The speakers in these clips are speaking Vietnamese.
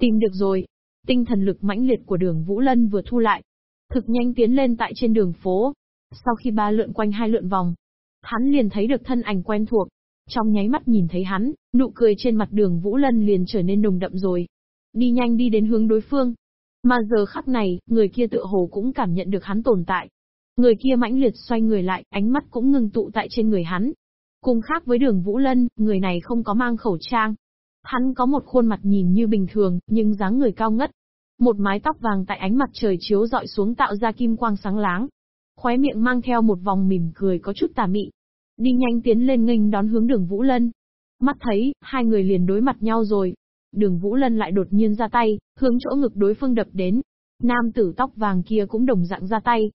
Tìm được rồi. Tinh thần lực mãnh liệt của đường Vũ Lân vừa thu lại. Thực nhanh tiến lên tại trên đường phố. Sau khi ba lượn quanh hai lượn vòng, hắn liền thấy được thân ảnh quen thuộc. Trong nháy mắt nhìn thấy hắn, nụ cười trên mặt đường Vũ Lân liền trở nên nồng đậm rồi. Đi nhanh đi đến hướng đối phương. Mà giờ khắc này, người kia tựa hồ cũng cảm nhận được hắn tồn tại. Người kia mãnh liệt xoay người lại, ánh mắt cũng ngừng tụ tại trên người hắn. Cùng khác với đường Vũ Lân, người này không có mang khẩu trang. Hắn có một khuôn mặt nhìn như bình thường, nhưng dáng người cao ngất. Một mái tóc vàng tại ánh mặt trời chiếu dọi xuống tạo ra kim quang sáng láng. Khóe miệng mang theo một vòng mỉm cười có chút tà mị. Đi nhanh tiến lên nghênh đón hướng đường Vũ Lân. Mắt thấy, hai người liền đối mặt nhau rồi. Đường Vũ Lân lại đột nhiên ra tay, hướng chỗ ngực đối phương đập đến. Nam tử tóc vàng kia cũng đồng dạng ra tay,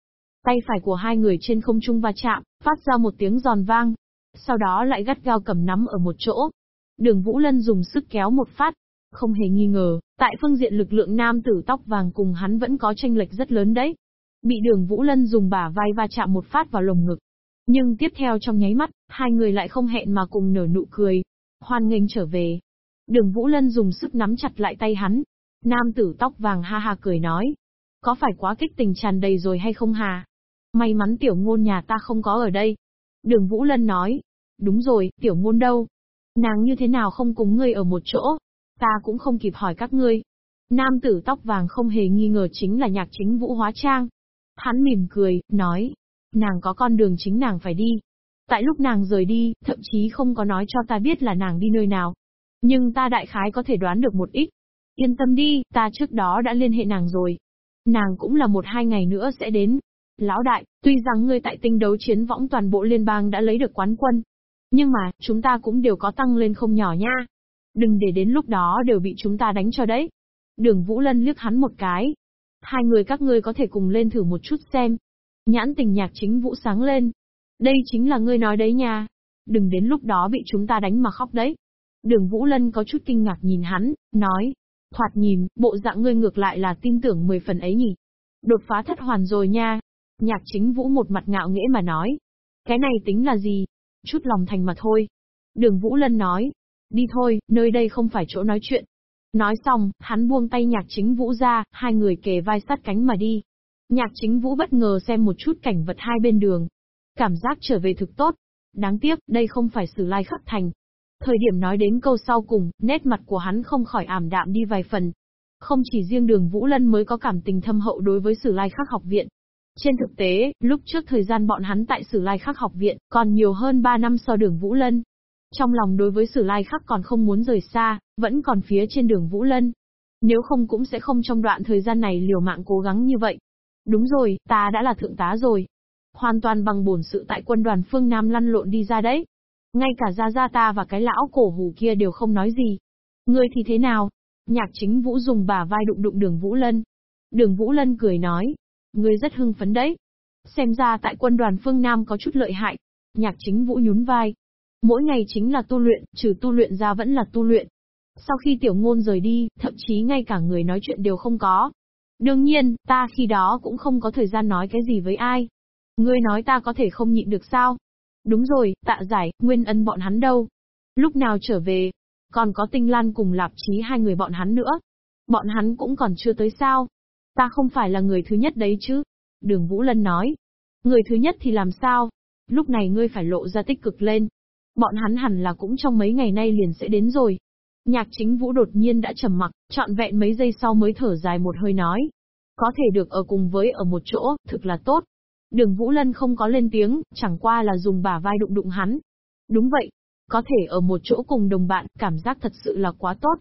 Tay phải của hai người trên không trung va chạm, phát ra một tiếng giòn vang. Sau đó lại gắt gao cầm nắm ở một chỗ. Đường Vũ Lân dùng sức kéo một phát. Không hề nghi ngờ, tại phương diện lực lượng nam tử tóc vàng cùng hắn vẫn có tranh lệch rất lớn đấy. Bị đường Vũ Lân dùng bả vai va chạm một phát vào lồng ngực. Nhưng tiếp theo trong nháy mắt, hai người lại không hẹn mà cùng nở nụ cười. Hoan nghênh trở về. Đường Vũ Lân dùng sức nắm chặt lại tay hắn. Nam tử tóc vàng ha ha cười nói. Có phải quá kích tình tràn đầy rồi hay không hà? May mắn tiểu ngôn nhà ta không có ở đây. Đường Vũ Lân nói. Đúng rồi, tiểu ngôn đâu? Nàng như thế nào không cùng ngươi ở một chỗ? Ta cũng không kịp hỏi các ngươi. Nam tử tóc vàng không hề nghi ngờ chính là nhạc chính Vũ Hóa Trang. Hắn mỉm cười, nói. Nàng có con đường chính nàng phải đi. Tại lúc nàng rời đi, thậm chí không có nói cho ta biết là nàng đi nơi nào. Nhưng ta đại khái có thể đoán được một ít. Yên tâm đi, ta trước đó đã liên hệ nàng rồi. Nàng cũng là một hai ngày nữa sẽ đến, Lão đại, tuy rằng ngươi tại tinh đấu chiến võng toàn bộ liên bang đã lấy được quán quân. Nhưng mà, chúng ta cũng đều có tăng lên không nhỏ nha. Đừng để đến lúc đó đều bị chúng ta đánh cho đấy. Đường Vũ Lân liếc hắn một cái. Hai người các ngươi có thể cùng lên thử một chút xem. Nhãn tình nhạc chính Vũ sáng lên. Đây chính là ngươi nói đấy nha. Đừng đến lúc đó bị chúng ta đánh mà khóc đấy. Đường Vũ Lân có chút kinh ngạc nhìn hắn, nói. Thoạt nhìn, bộ dạng ngươi ngược lại là tin tưởng 10 phần ấy nhỉ. Đột phá thất hoàn rồi nha. Nhạc chính vũ một mặt ngạo nghễ mà nói. Cái này tính là gì? Chút lòng thành mà thôi. Đường Vũ Lân nói. Đi thôi, nơi đây không phải chỗ nói chuyện. Nói xong, hắn buông tay nhạc chính vũ ra, hai người kề vai sát cánh mà đi. Nhạc chính vũ bất ngờ xem một chút cảnh vật hai bên đường. Cảm giác trở về thực tốt. Đáng tiếc, đây không phải sử lai khắc thành. Thời điểm nói đến câu sau cùng, nét mặt của hắn không khỏi ảm đạm đi vài phần. Không chỉ riêng đường Vũ Lân mới có cảm tình thâm hậu đối với sử lai khắc học viện, trên thực tế, lúc trước thời gian bọn hắn tại Sử Lai Khắc học viện, còn nhiều hơn 3 năm so đường Vũ Lân. Trong lòng đối với Sử Lai Khắc còn không muốn rời xa, vẫn còn phía trên đường Vũ Lân. Nếu không cũng sẽ không trong đoạn thời gian này liều mạng cố gắng như vậy. Đúng rồi, ta đã là thượng tá rồi. Hoàn toàn bằng bổn sự tại quân đoàn phương Nam lăn lộn đi ra đấy. Ngay cả gia gia ta và cái lão cổ hủ kia đều không nói gì. Ngươi thì thế nào? Nhạc chính Vũ dùng bà vai đụng đụng đường Vũ Lân. Đường Vũ Lân cười nói, Ngươi rất hưng phấn đấy. Xem ra tại quân đoàn phương Nam có chút lợi hại. Nhạc chính vũ nhún vai. Mỗi ngày chính là tu luyện, trừ tu luyện ra vẫn là tu luyện. Sau khi tiểu ngôn rời đi, thậm chí ngay cả người nói chuyện đều không có. Đương nhiên, ta khi đó cũng không có thời gian nói cái gì với ai. Ngươi nói ta có thể không nhịn được sao? Đúng rồi, tạ giải, nguyên ân bọn hắn đâu? Lúc nào trở về? Còn có tinh lan cùng lạp trí hai người bọn hắn nữa. Bọn hắn cũng còn chưa tới sao? Ta không phải là người thứ nhất đấy chứ. Đường Vũ Lân nói. Người thứ nhất thì làm sao? Lúc này ngươi phải lộ ra tích cực lên. Bọn hắn hẳn là cũng trong mấy ngày nay liền sẽ đến rồi. Nhạc chính Vũ đột nhiên đã trầm mặc, trọn vẹn mấy giây sau mới thở dài một hơi nói. Có thể được ở cùng với ở một chỗ, thực là tốt. Đường Vũ Lân không có lên tiếng, chẳng qua là dùng bả vai đụng đụng hắn. Đúng vậy, có thể ở một chỗ cùng đồng bạn, cảm giác thật sự là quá tốt.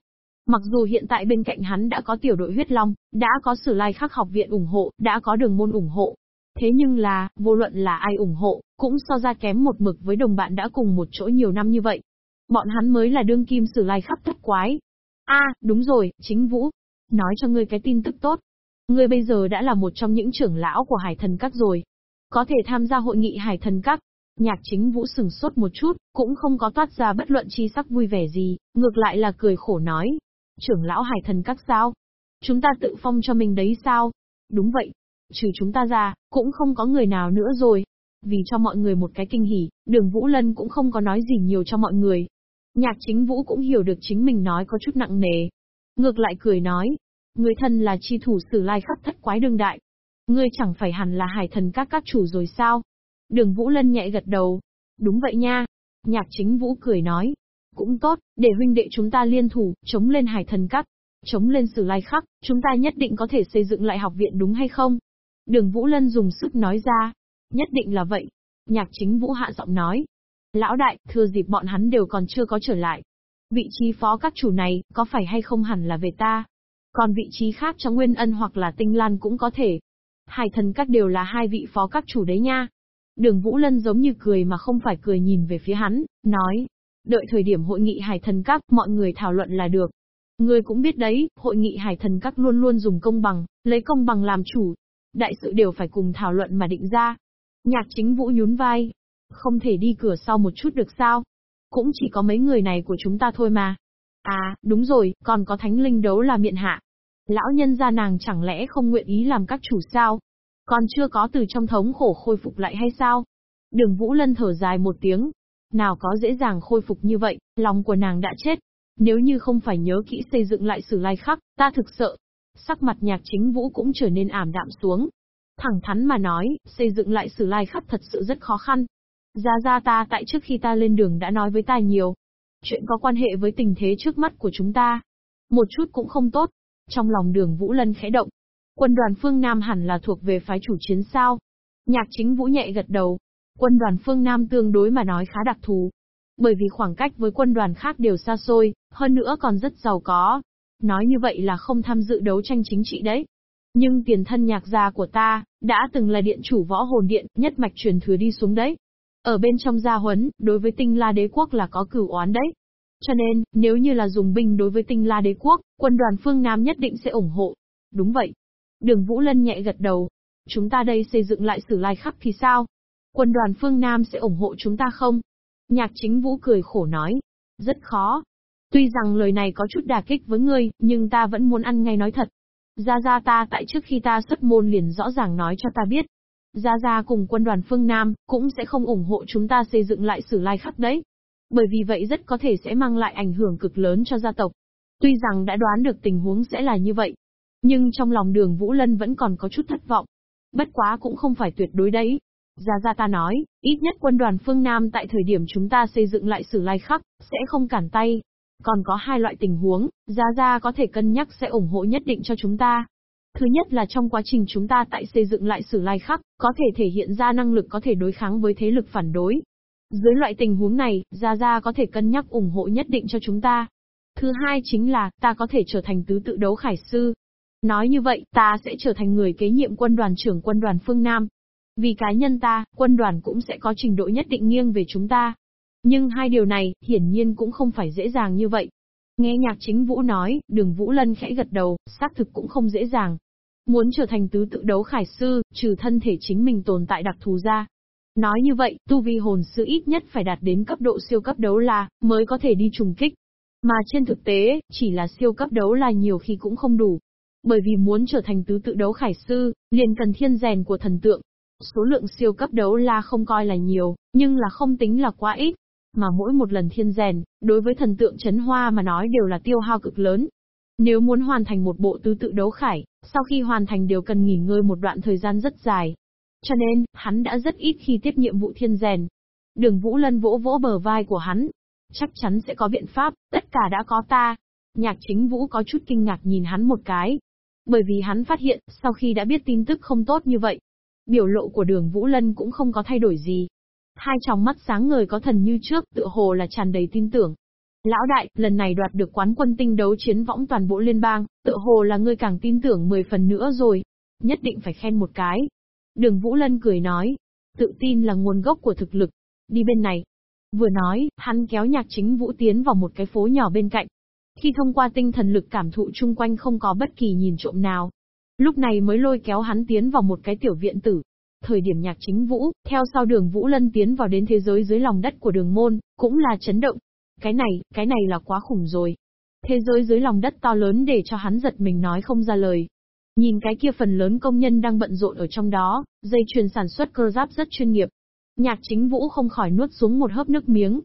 Mặc dù hiện tại bên cạnh hắn đã có tiểu đội huyết long, đã có sử lai khắc học viện ủng hộ, đã có đường môn ủng hộ. Thế nhưng là, vô luận là ai ủng hộ, cũng so ra kém một mực với đồng bạn đã cùng một chỗ nhiều năm như vậy. Bọn hắn mới là đương kim sử lai khắc thất quái. a đúng rồi, chính Vũ. Nói cho ngươi cái tin tức tốt. Ngươi bây giờ đã là một trong những trưởng lão của Hải Thần Các rồi. Có thể tham gia hội nghị Hải Thần Các. Nhạc chính Vũ sừng sốt một chút, cũng không có toát ra bất luận chi sắc vui vẻ gì, ngược lại là cười khổ nói, Trưởng lão hải thần các sao? Chúng ta tự phong cho mình đấy sao? Đúng vậy. Trừ chúng ta ra, cũng không có người nào nữa rồi. Vì cho mọi người một cái kinh hỉ, đường Vũ Lân cũng không có nói gì nhiều cho mọi người. Nhạc chính Vũ cũng hiểu được chính mình nói có chút nặng nề. Ngược lại cười nói, người thân là chi thủ sử lai khắp thất quái đương đại. Ngươi chẳng phải hẳn là hải thần các các chủ rồi sao? Đường Vũ Lân nhẹ gật đầu. Đúng vậy nha. Nhạc chính Vũ cười nói. Cũng tốt, để huynh đệ chúng ta liên thủ, chống lên hải thần cắt, Chống lên sử lai khắc, chúng ta nhất định có thể xây dựng lại học viện đúng hay không? Đường Vũ Lân dùng sức nói ra. Nhất định là vậy. Nhạc chính Vũ hạ giọng nói. Lão đại, thừa dịp bọn hắn đều còn chưa có trở lại. Vị trí phó các chủ này, có phải hay không hẳn là về ta? Còn vị trí khác cho Nguyên Ân hoặc là Tinh Lan cũng có thể. Hải thần các đều là hai vị phó các chủ đấy nha. Đường Vũ Lân giống như cười mà không phải cười nhìn về phía hắn, nói. Đợi thời điểm hội nghị hải thần các, mọi người thảo luận là được. ngươi cũng biết đấy, hội nghị hải thần các luôn luôn dùng công bằng, lấy công bằng làm chủ. Đại sự đều phải cùng thảo luận mà định ra. Nhạc chính Vũ nhún vai. Không thể đi cửa sau một chút được sao? Cũng chỉ có mấy người này của chúng ta thôi mà. À, đúng rồi, còn có thánh linh đấu là miện hạ. Lão nhân gia nàng chẳng lẽ không nguyện ý làm các chủ sao? Còn chưa có từ trong thống khổ khôi phục lại hay sao? Đường Vũ Lân thở dài một tiếng. Nào có dễ dàng khôi phục như vậy, lòng của nàng đã chết. Nếu như không phải nhớ kỹ xây dựng lại sử lai khắc, ta thực sợ. Sắc mặt nhạc chính Vũ cũng trở nên ảm đạm xuống. Thẳng thắn mà nói, xây dựng lại sử lai khắc thật sự rất khó khăn. gia gia ta tại trước khi ta lên đường đã nói với ta nhiều. Chuyện có quan hệ với tình thế trước mắt của chúng ta. Một chút cũng không tốt. Trong lòng đường Vũ Lân khẽ động. Quân đoàn phương Nam hẳn là thuộc về phái chủ chiến sao. Nhạc chính Vũ nhẹ gật đầu. Quân đoàn phương Nam tương đối mà nói khá đặc thù. Bởi vì khoảng cách với quân đoàn khác đều xa xôi, hơn nữa còn rất giàu có. Nói như vậy là không tham dự đấu tranh chính trị đấy. Nhưng tiền thân nhạc gia của ta, đã từng là điện chủ võ hồn điện, nhất mạch truyền thừa đi xuống đấy. Ở bên trong gia huấn, đối với tinh la đế quốc là có cửu oán đấy. Cho nên, nếu như là dùng binh đối với tinh la đế quốc, quân đoàn phương Nam nhất định sẽ ủng hộ. Đúng vậy. Đường Vũ Lân nhẹ gật đầu. Chúng ta đây xây dựng lại sử lai khắc thì sao? Quân đoàn phương Nam sẽ ủng hộ chúng ta không? Nhạc chính Vũ cười khổ nói. Rất khó. Tuy rằng lời này có chút đà kích với ngươi, nhưng ta vẫn muốn ăn ngay nói thật. Gia Gia ta tại trước khi ta xuất môn liền rõ ràng nói cho ta biết. Gia Gia cùng quân đoàn phương Nam, cũng sẽ không ủng hộ chúng ta xây dựng lại sử lai khắc đấy. Bởi vì vậy rất có thể sẽ mang lại ảnh hưởng cực lớn cho gia tộc. Tuy rằng đã đoán được tình huống sẽ là như vậy, nhưng trong lòng đường Vũ Lân vẫn còn có chút thất vọng. Bất quá cũng không phải tuyệt đối đấy. Gia Gia ta nói, ít nhất quân đoàn phương Nam tại thời điểm chúng ta xây dựng lại sử lai khắc, sẽ không cản tay. Còn có hai loại tình huống, Gia Gia có thể cân nhắc sẽ ủng hộ nhất định cho chúng ta. Thứ nhất là trong quá trình chúng ta tại xây dựng lại sử lai khắc, có thể thể hiện ra năng lực có thể đối kháng với thế lực phản đối. Dưới loại tình huống này, Gia Gia có thể cân nhắc ủng hộ nhất định cho chúng ta. Thứ hai chính là, ta có thể trở thành tứ tự đấu khải sư. Nói như vậy, ta sẽ trở thành người kế nhiệm quân đoàn trưởng quân đoàn phương Nam. Vì cá nhân ta, quân đoàn cũng sẽ có trình độ nhất định nghiêng về chúng ta. Nhưng hai điều này, hiển nhiên cũng không phải dễ dàng như vậy. Nghe nhạc chính Vũ nói, đường Vũ Lân khẽ gật đầu, xác thực cũng không dễ dàng. Muốn trở thành tứ tự đấu khải sư, trừ thân thể chính mình tồn tại đặc thù ra. Nói như vậy, tu vi hồn sư ít nhất phải đạt đến cấp độ siêu cấp đấu la, mới có thể đi trùng kích. Mà trên thực tế, chỉ là siêu cấp đấu la nhiều khi cũng không đủ. Bởi vì muốn trở thành tứ tự đấu khải sư, liền cần thiên rèn của thần tượng. Số lượng siêu cấp đấu la không coi là nhiều, nhưng là không tính là quá ít. Mà mỗi một lần thiên rèn, đối với thần tượng chấn hoa mà nói đều là tiêu hao cực lớn. Nếu muốn hoàn thành một bộ tứ tự đấu khải, sau khi hoàn thành đều cần nghỉ ngơi một đoạn thời gian rất dài. Cho nên, hắn đã rất ít khi tiếp nhiệm vụ thiên rèn. Đường Vũ Lân vỗ vỗ bờ vai của hắn. Chắc chắn sẽ có biện pháp, tất cả đã có ta. Nhạc chính Vũ có chút kinh ngạc nhìn hắn một cái. Bởi vì hắn phát hiện, sau khi đã biết tin tức không tốt như vậy, biểu lộ của đường Vũ Lân cũng không có thay đổi gì. Hai tròng mắt sáng ngời có thần như trước, tựa hồ là tràn đầy tin tưởng. Lão đại, lần này đoạt được quán quân tinh đấu chiến võng toàn bộ liên bang, tựa hồ là ngươi càng tin tưởng 10 phần nữa rồi. Nhất định phải khen một cái. Đường Vũ Lân cười nói, tự tin là nguồn gốc của thực lực. Đi bên này. Vừa nói, hắn kéo nhạc chính Vũ tiến vào một cái phố nhỏ bên cạnh. Khi thông qua tinh thần lực cảm thụ chung quanh không có bất kỳ nhìn trộm nào. Lúc này mới lôi kéo hắn tiến vào một cái tiểu viện tử. Thời điểm nhạc chính Vũ, theo sau đường Vũ Lân tiến vào đến thế giới dưới lòng đất của đường môn, cũng là chấn động. Cái này, cái này là quá khủng rồi. Thế giới dưới lòng đất to lớn để cho hắn giật mình nói không ra lời. Nhìn cái kia phần lớn công nhân đang bận rộn ở trong đó, dây chuyền sản xuất cơ giáp rất chuyên nghiệp. Nhạc chính vũ không khỏi nuốt xuống một hớp nước miếng.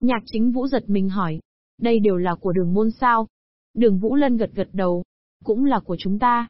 Nhạc chính vũ giật mình hỏi. Đây đều là của đường môn sao? Đường Vũ Lân gật gật đầu. Cũng là của chúng ta.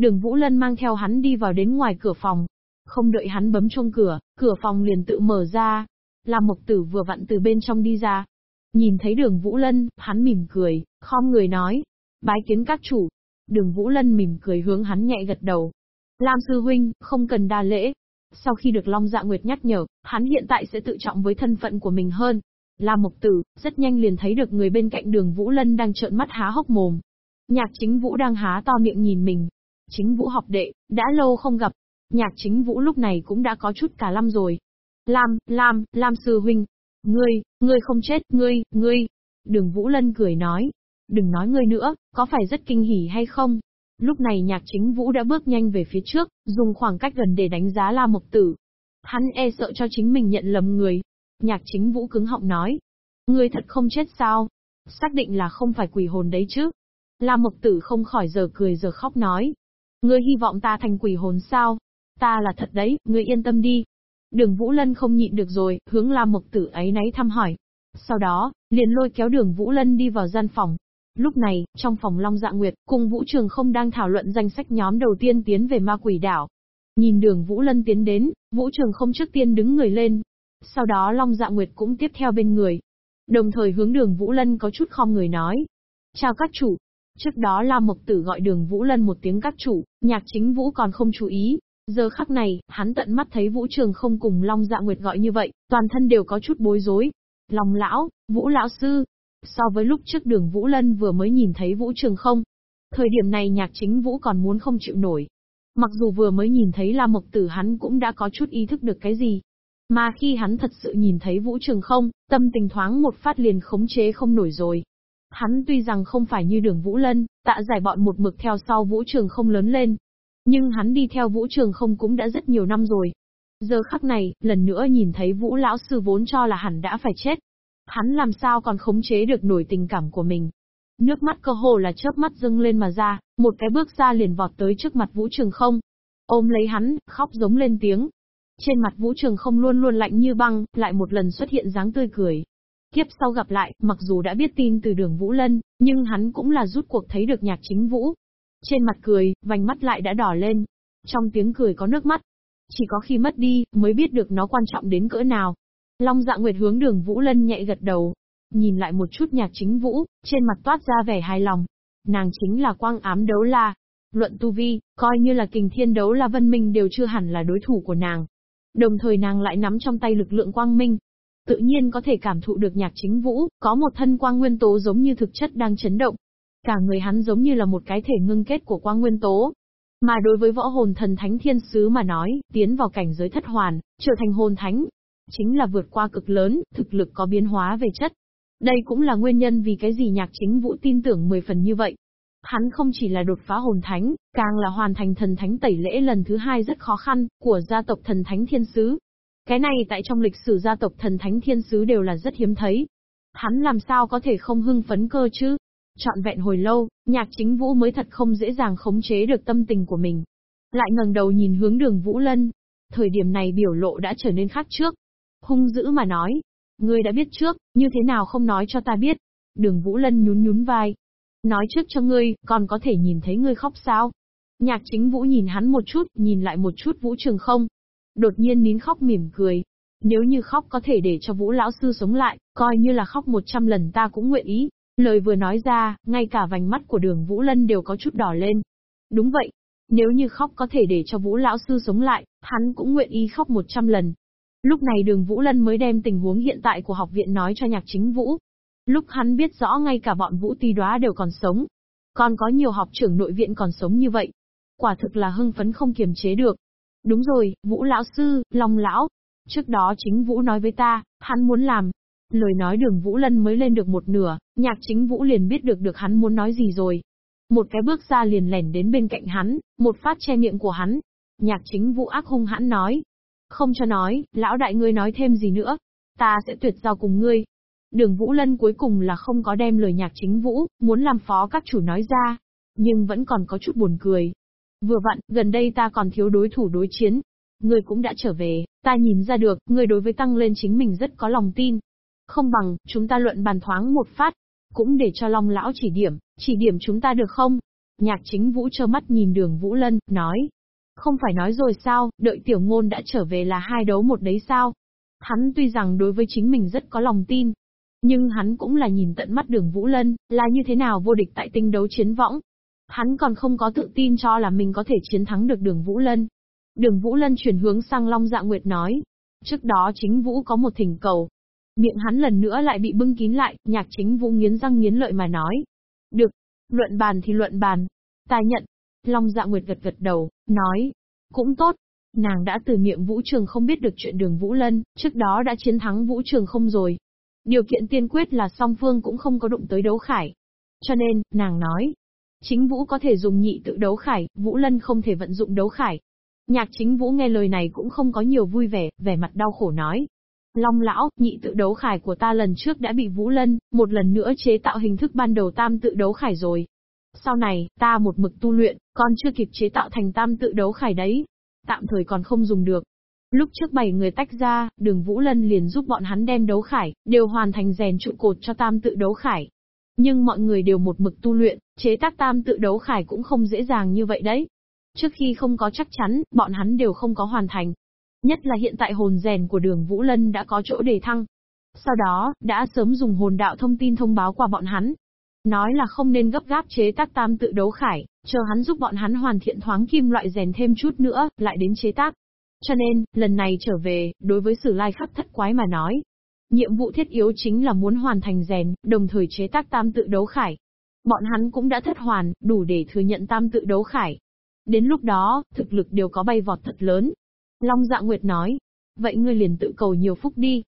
Đường Vũ Lân mang theo hắn đi vào đến ngoài cửa phòng. Không đợi hắn bấm chuông cửa, cửa phòng liền tự mở ra. Lam Mộc Tử vừa vặn từ bên trong đi ra. Nhìn thấy đường Vũ Lân, hắn mỉm cười, khom người nói. Bái kiến các chủ. Đường Vũ Lân mỉm cười hướng hắn nhẹ gật đầu. Lam Sư Huynh, không cần đa lễ. Sau khi được Long Dạ Nguyệt nhắc nhở, hắn hiện tại sẽ tự trọng với thân phận của mình hơn. Lam Mộc Tử, rất nhanh liền thấy được người bên cạnh đường Vũ Lân đang trợn mắt há hốc mồm. Nhạc chính Vũ đang há to miệng nhìn mình. Chính Vũ học đệ, đã lâu không gặp. Nhạc chính Vũ lúc này cũng đã có chút cả lâm rồi. Lam, Lam, Lam Sư Huynh. Ngươi, ngươi không chết, ngươi, ngươi. Đường Vũ Lân cười nói. Đừng nói ngươi nữa, có phải rất kinh hỉ hay không? Lúc này nhạc chính Vũ đã bước nhanh về phía trước, dùng khoảng cách gần để đánh giá La Mộc Tử. Hắn e sợ cho chính mình nhận lầm người, Nhạc chính vũ cứng họng nói. Ngươi thật không chết sao? Xác định là không phải quỷ hồn đấy chứ? La Mộc Tử không khỏi giờ cười giờ khóc nói. Ngươi hy vọng ta thành quỷ hồn sao? Ta là thật đấy, ngươi yên tâm đi. Đường Vũ Lân không nhịn được rồi, hướng La Mộc Tử ấy náy thăm hỏi. Sau đó, liền lôi kéo đường Vũ Lân đi vào gian phòng. Lúc này, trong phòng Long Dạ Nguyệt, cùng Vũ Trường không đang thảo luận danh sách nhóm đầu tiên tiến về ma quỷ đảo. Nhìn đường Vũ Lân tiến đến, Vũ Trường không trước tiên đứng người lên, sau đó Long Dạ Nguyệt cũng tiếp theo bên người. Đồng thời hướng đường Vũ Lân có chút khom người nói. Chào các chủ. Trước đó La Mộc Tử gọi đường Vũ Lân một tiếng các chủ, nhạc chính Vũ còn không chú ý. Giờ khắc này, hắn tận mắt thấy Vũ Trường không cùng Long Dạ Nguyệt gọi như vậy, toàn thân đều có chút bối rối. Long Lão, Vũ Lão Sư. So với lúc trước đường Vũ Lân vừa mới nhìn thấy Vũ Trường không, thời điểm này nhạc chính Vũ còn muốn không chịu nổi. Mặc dù vừa mới nhìn thấy La Mộc Tử hắn cũng đã có chút ý thức được cái gì, mà khi hắn thật sự nhìn thấy Vũ Trường không, tâm tình thoáng một phát liền khống chế không nổi rồi. Hắn tuy rằng không phải như đường Vũ Lân, tạ giải bọn một mực theo sau Vũ Trường không lớn lên. Nhưng hắn đi theo Vũ Trường không cũng đã rất nhiều năm rồi. Giờ khắc này, lần nữa nhìn thấy Vũ Lão Sư vốn cho là hẳn đã phải chết. Hắn làm sao còn khống chế được nổi tình cảm của mình. Nước mắt cơ hồ là chớp mắt dâng lên mà ra, một cái bước ra liền vọt tới trước mặt Vũ Trường không. Ôm lấy hắn, khóc giống lên tiếng, trên mặt Vũ Trường không luôn luôn lạnh như băng, lại một lần xuất hiện dáng tươi cười. Kiếp sau gặp lại, mặc dù đã biết tin từ đường Vũ Lân, nhưng hắn cũng là rút cuộc thấy được nhạc chính Vũ. Trên mặt cười, vành mắt lại đã đỏ lên. Trong tiếng cười có nước mắt. Chỉ có khi mất đi, mới biết được nó quan trọng đến cỡ nào. Long dạ nguyệt hướng đường Vũ Lân nhẹ gật đầu. Nhìn lại một chút nhạc chính Vũ, trên mặt toát ra vẻ hài lòng. Nàng chính là quang ám đấu la. Luận tu vi, coi như là kình thiên đấu la vân minh đều chưa hẳn là đối thủ của nàng. Đồng thời nàng lại nắm trong tay lực lượng quang minh. Tự nhiên có thể cảm thụ được nhạc chính vũ, có một thân quang nguyên tố giống như thực chất đang chấn động. Cả người hắn giống như là một cái thể ngưng kết của quang nguyên tố. Mà đối với võ hồn thần thánh thiên sứ mà nói, tiến vào cảnh giới thất hoàn, trở thành hồn thánh, chính là vượt qua cực lớn, thực lực có biến hóa về chất. Đây cũng là nguyên nhân vì cái gì nhạc chính vũ tin tưởng 10 phần như vậy. Hắn không chỉ là đột phá hồn thánh, càng là hoàn thành thần thánh tẩy lễ lần thứ hai rất khó khăn, của gia tộc thần thánh thiên sứ. Cái này tại trong lịch sử gia tộc thần thánh thiên sứ đều là rất hiếm thấy. Hắn làm sao có thể không hưng phấn cơ chứ? Chọn vẹn hồi lâu, nhạc chính vũ mới thật không dễ dàng khống chế được tâm tình của mình. Lại ngẩng đầu nhìn hướng đường Vũ Lân. Thời điểm này biểu lộ đã trở nên khác trước. Hung dữ mà nói. Ngươi đã biết trước, như thế nào không nói cho ta biết. Đường Vũ Lân nhún nhún vai, Nói trước cho ngươi, còn có thể nhìn thấy ngươi khóc sao? Nhạc chính vũ nhìn hắn một chút, nhìn lại một chút vũ trường không. Đột nhiên nín khóc mỉm cười. Nếu như khóc có thể để cho vũ lão sư sống lại, coi như là khóc một trăm lần ta cũng nguyện ý. Lời vừa nói ra, ngay cả vành mắt của đường Vũ Lân đều có chút đỏ lên. Đúng vậy. Nếu như khóc có thể để cho Vũ Lão Sư sống lại, hắn cũng nguyện ý khóc một trăm lần. Lúc này đường Vũ Lân mới đem tình huống hiện tại của học viện nói cho nhạc chính Vũ. Lúc hắn biết rõ ngay cả bọn vũ ti đoá đều còn sống. Còn có nhiều học trưởng nội viện còn sống như vậy. Quả thực là hưng phấn không kiềm chế được. Đúng rồi, Vũ lão sư, Long lão. Trước đó chính Vũ nói với ta, hắn muốn làm. Lời nói đường Vũ Lân mới lên được một nửa, nhạc chính Vũ liền biết được được hắn muốn nói gì rồi. Một cái bước ra liền lẻn đến bên cạnh hắn, một phát che miệng của hắn. Nhạc chính Vũ ác hung hãn nói. Không cho nói, lão đại ngươi nói thêm gì nữa. Ta sẽ tuyệt giao cùng ngươi. Đường Vũ Lân cuối cùng là không có đem lời nhạc chính Vũ, muốn làm phó các chủ nói ra. Nhưng vẫn còn có chút buồn cười. Vừa vặn, gần đây ta còn thiếu đối thủ đối chiến. Ngươi cũng đã trở về, ta nhìn ra được, ngươi đối với tăng lên chính mình rất có lòng tin. Không bằng, chúng ta luận bàn thoáng một phát. Cũng để cho Long Lão chỉ điểm, chỉ điểm chúng ta được không? Nhạc chính vũ trơ mắt nhìn đường Vũ Lân, nói. Không phải nói rồi sao, đợi tiểu ngôn đã trở về là hai đấu một đấy sao? Hắn tuy rằng đối với chính mình rất có lòng tin, nhưng hắn cũng là nhìn tận mắt đường Vũ Lân, là như thế nào vô địch tại tinh đấu chiến võng. Hắn còn không có tự tin cho là mình có thể chiến thắng được đường Vũ Lân. Đường Vũ Lân chuyển hướng sang Long Dạ Nguyệt nói. Trước đó chính Vũ có một thỉnh cầu. Miệng hắn lần nữa lại bị bưng kín lại, nhạc chính Vũ nghiến răng nghiến lợi mà nói. Được, luận bàn thì luận bàn. Ta nhận. Long Dạ Nguyệt gật gật đầu, nói. Cũng tốt, Nàng đã từ miệng Vũ Trường không biết được chuyện đường Vũ Lân, trước đó đã chiến thắng Vũ Trường không rồi. Điều kiện tiên quyết là song phương cũng không có đụng tới đấu khải. Cho nên, nàng nói, chính Vũ có thể dùng nhị tự đấu khải, Vũ Lân không thể vận dụng đấu khải. Nhạc chính Vũ nghe lời này cũng không có nhiều vui vẻ, vẻ mặt đau khổ nói. Long lão, nhị tự đấu khải của ta lần trước đã bị Vũ Lân, một lần nữa chế tạo hình thức ban đầu tam tự đấu khải rồi. Sau này, ta một mực tu luyện, còn chưa kịp chế tạo thành tam tự đấu khải đấy, tạm thời còn không dùng được. Lúc trước bảy người tách ra, đường Vũ Lân liền giúp bọn hắn đem đấu khải, đều hoàn thành rèn trụ cột cho tam tự đấu khải. Nhưng mọi người đều một mực tu luyện, chế tác tam tự đấu khải cũng không dễ dàng như vậy đấy. Trước khi không có chắc chắn, bọn hắn đều không có hoàn thành. Nhất là hiện tại hồn rèn của đường Vũ Lân đã có chỗ đề thăng. Sau đó, đã sớm dùng hồn đạo thông tin thông báo qua bọn hắn, Nói là không nên gấp gáp chế tác tam tự đấu khải, chờ hắn giúp bọn hắn hoàn thiện thoáng kim loại rèn thêm chút nữa, lại đến chế tác. Cho nên, lần này trở về, đối với sử lai khắc thất quái mà nói, nhiệm vụ thiết yếu chính là muốn hoàn thành rèn, đồng thời chế tác tam tự đấu khải. Bọn hắn cũng đã thất hoàn, đủ để thừa nhận tam tự đấu khải. Đến lúc đó, thực lực đều có bay vọt thật lớn. Long Dạ Nguyệt nói, vậy ngươi liền tự cầu nhiều phúc đi.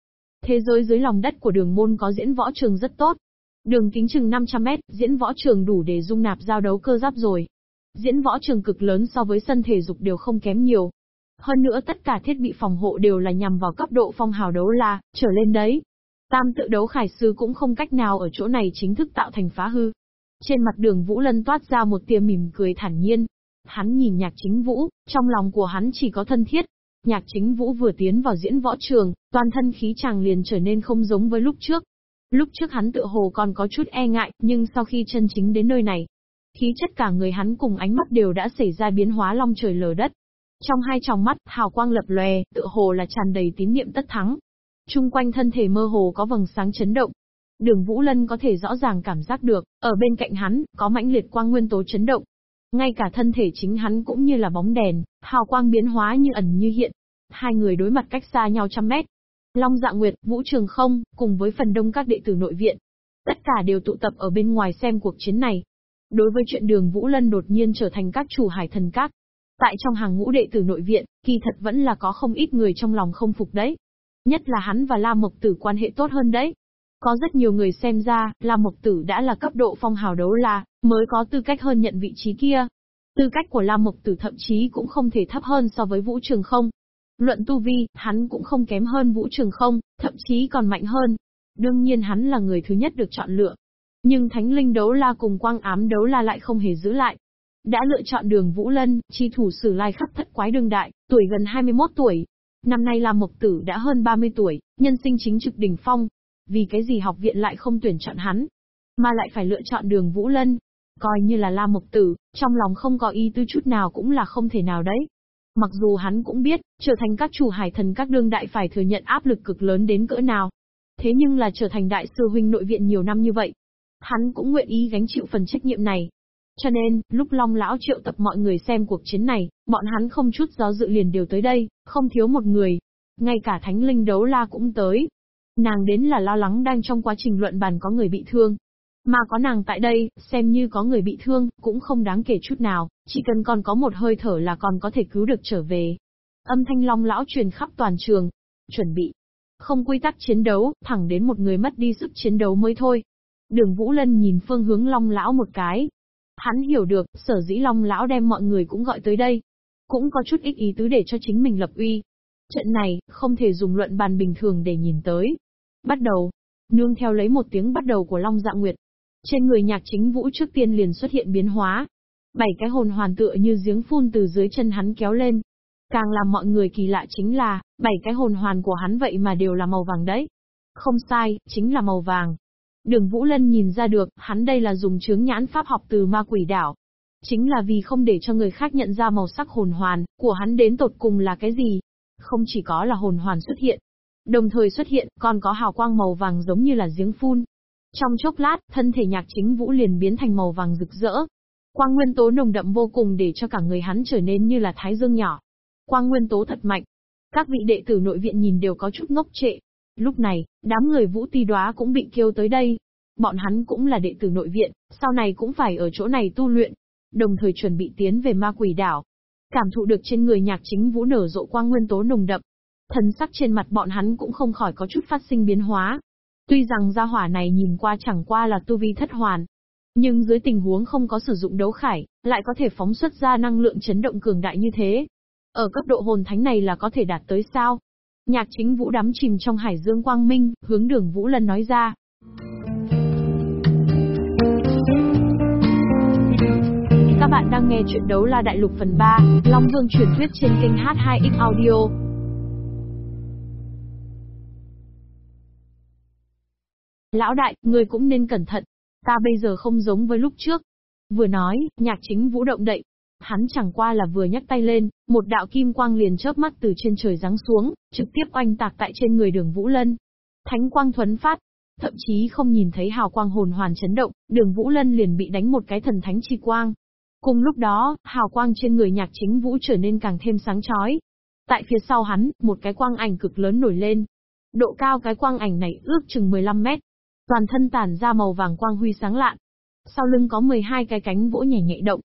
Thế giới dưới lòng đất của đường môn có diễn võ trường rất tốt, Đường kính chừng 500 mét, diễn võ trường đủ để dung nạp giao đấu cơ giáp rồi. Diễn võ trường cực lớn so với sân thể dục đều không kém nhiều. Hơn nữa tất cả thiết bị phòng hộ đều là nhằm vào cấp độ phong hào đấu la, trở lên đấy. Tam tự đấu khải sư cũng không cách nào ở chỗ này chính thức tạo thành phá hư. Trên mặt đường Vũ Lân toát ra một tia mỉm cười thản nhiên. Hắn nhìn nhạc chính Vũ, trong lòng của hắn chỉ có thân thiết. Nhạc chính Vũ vừa tiến vào diễn võ trường, toàn thân khí chàng liền trở nên không giống với lúc trước. Lúc trước hắn tự hồ còn có chút e ngại, nhưng sau khi chân chính đến nơi này, khí chất cả người hắn cùng ánh mắt đều đã xảy ra biến hóa long trời lở đất. Trong hai tròng mắt, hào quang lập lòe, tự hồ là tràn đầy tín niệm tất thắng. Trung quanh thân thể mơ hồ có vầng sáng chấn động. Đường Vũ Lân có thể rõ ràng cảm giác được, ở bên cạnh hắn, có mãnh liệt quang nguyên tố chấn động. Ngay cả thân thể chính hắn cũng như là bóng đèn, hào quang biến hóa như ẩn như hiện. Hai người đối mặt cách xa nhau trăm mét, Long Dạ Nguyệt, Vũ Trường Không, cùng với phần đông các đệ tử nội viện. Tất cả đều tụ tập ở bên ngoài xem cuộc chiến này. Đối với chuyện đường Vũ Lân đột nhiên trở thành các chủ hải thần các. Tại trong hàng ngũ đệ tử nội viện, kỳ thật vẫn là có không ít người trong lòng không phục đấy. Nhất là hắn và La Mộc Tử quan hệ tốt hơn đấy. Có rất nhiều người xem ra, La Mộc Tử đã là cấp độ phong hào đấu la, mới có tư cách hơn nhận vị trí kia. Tư cách của La Mộc Tử thậm chí cũng không thể thấp hơn so với Vũ Trường Không. Luận tu vi, hắn cũng không kém hơn Vũ Trường không, thậm chí còn mạnh hơn. Đương nhiên hắn là người thứ nhất được chọn lựa. Nhưng Thánh Linh đấu la cùng Quang Ám đấu la lại không hề giữ lại. Đã lựa chọn đường Vũ Lân, chi thủ sử lai khắp thất quái đương đại, tuổi gần 21 tuổi. Năm nay là Mộc Tử đã hơn 30 tuổi, nhân sinh chính trực đỉnh phong. Vì cái gì học viện lại không tuyển chọn hắn, mà lại phải lựa chọn đường Vũ Lân. Coi như là La Mộc Tử, trong lòng không có ý tư chút nào cũng là không thể nào đấy. Mặc dù hắn cũng biết, trở thành các chủ hải thần các đương đại phải thừa nhận áp lực cực lớn đến cỡ nào. Thế nhưng là trở thành đại sư huynh nội viện nhiều năm như vậy. Hắn cũng nguyện ý gánh chịu phần trách nhiệm này. Cho nên, lúc Long Lão triệu tập mọi người xem cuộc chiến này, bọn hắn không chút do dự liền đều tới đây, không thiếu một người. Ngay cả Thánh Linh Đấu La cũng tới. Nàng đến là lo lắng đang trong quá trình luận bàn có người bị thương, mà có nàng tại đây, xem như có người bị thương, cũng không đáng kể chút nào, chỉ cần còn có một hơi thở là còn có thể cứu được trở về. Âm thanh long lão truyền khắp toàn trường. Chuẩn bị. Không quy tắc chiến đấu, thẳng đến một người mất đi sức chiến đấu mới thôi. Đường Vũ Lân nhìn phương hướng long lão một cái. Hắn hiểu được, sở dĩ long lão đem mọi người cũng gọi tới đây. Cũng có chút ích ý tứ để cho chính mình lập uy. Trận này, không thể dùng luận bàn bình thường để nhìn tới. Bắt đầu. Nương theo lấy một tiếng bắt đầu của Long Dạ Nguyệt, trên người nhạc chính vũ trước tiên liền xuất hiện biến hóa. Bảy cái hồn hoàn tựa như giếng phun từ dưới chân hắn kéo lên. Càng làm mọi người kỳ lạ chính là, bảy cái hồn hoàn của hắn vậy mà đều là màu vàng đấy. Không sai, chính là màu vàng. Đường Vũ Lân nhìn ra được, hắn đây là dùng chướng nhãn pháp học từ ma quỷ đảo. Chính là vì không để cho người khác nhận ra màu sắc hồn hoàn của hắn đến tột cùng là cái gì. Không chỉ có là hồn hoàn xuất hiện, đồng thời xuất hiện còn có hào quang màu vàng giống như là giếng phun. Trong chốc lát, thân thể nhạc chính vũ liền biến thành màu vàng rực rỡ. Quang nguyên tố nồng đậm vô cùng để cho cả người hắn trở nên như là thái dương nhỏ. Quang nguyên tố thật mạnh. Các vị đệ tử nội viện nhìn đều có chút ngốc trệ. Lúc này, đám người vũ ti đoá cũng bị kêu tới đây. Bọn hắn cũng là đệ tử nội viện, sau này cũng phải ở chỗ này tu luyện. Đồng thời chuẩn bị tiến về ma quỷ đảo. Cảm thụ được trên người nhạc chính vũ nở rộ quang nguyên tố nồng đậm. Thần sắc trên mặt bọn hắn cũng không khỏi có chút phát sinh biến hóa. Tuy rằng gia hỏa này nhìn qua chẳng qua là tu vi thất hoàn, nhưng dưới tình huống không có sử dụng đấu khải, lại có thể phóng xuất ra năng lượng chấn động cường đại như thế. Ở cấp độ hồn thánh này là có thể đạt tới sao? Nhạc chính vũ đắm chìm trong hải dương quang minh, hướng đường Vũ lần nói ra. Các bạn đang nghe chuyện đấu la đại lục phần 3, Long Vương truyền thuyết trên kênh H2X Audio. Lão đại, người cũng nên cẩn thận. Ta bây giờ không giống với lúc trước. Vừa nói, nhạc chính vũ động đậy. Hắn chẳng qua là vừa nhắc tay lên, một đạo kim quang liền chớp mắt từ trên trời giáng xuống, trực tiếp oanh tạc tại trên người đường Vũ Lân. Thánh quang thuấn phát, thậm chí không nhìn thấy hào quang hồn hoàn chấn động, đường Vũ Lân liền bị đánh một cái thần thánh chi quang. Cùng lúc đó, hào quang trên người nhạc chính Vũ trở nên càng thêm sáng chói. Tại phía sau hắn, một cái quang ảnh cực lớn nổi lên. Độ cao cái quang ảnh này ước chừng 15 mét, Toàn thân tản ra màu vàng quang huy sáng lạn. Sau lưng có 12 cái cánh vỗ nhảy nhẹ động.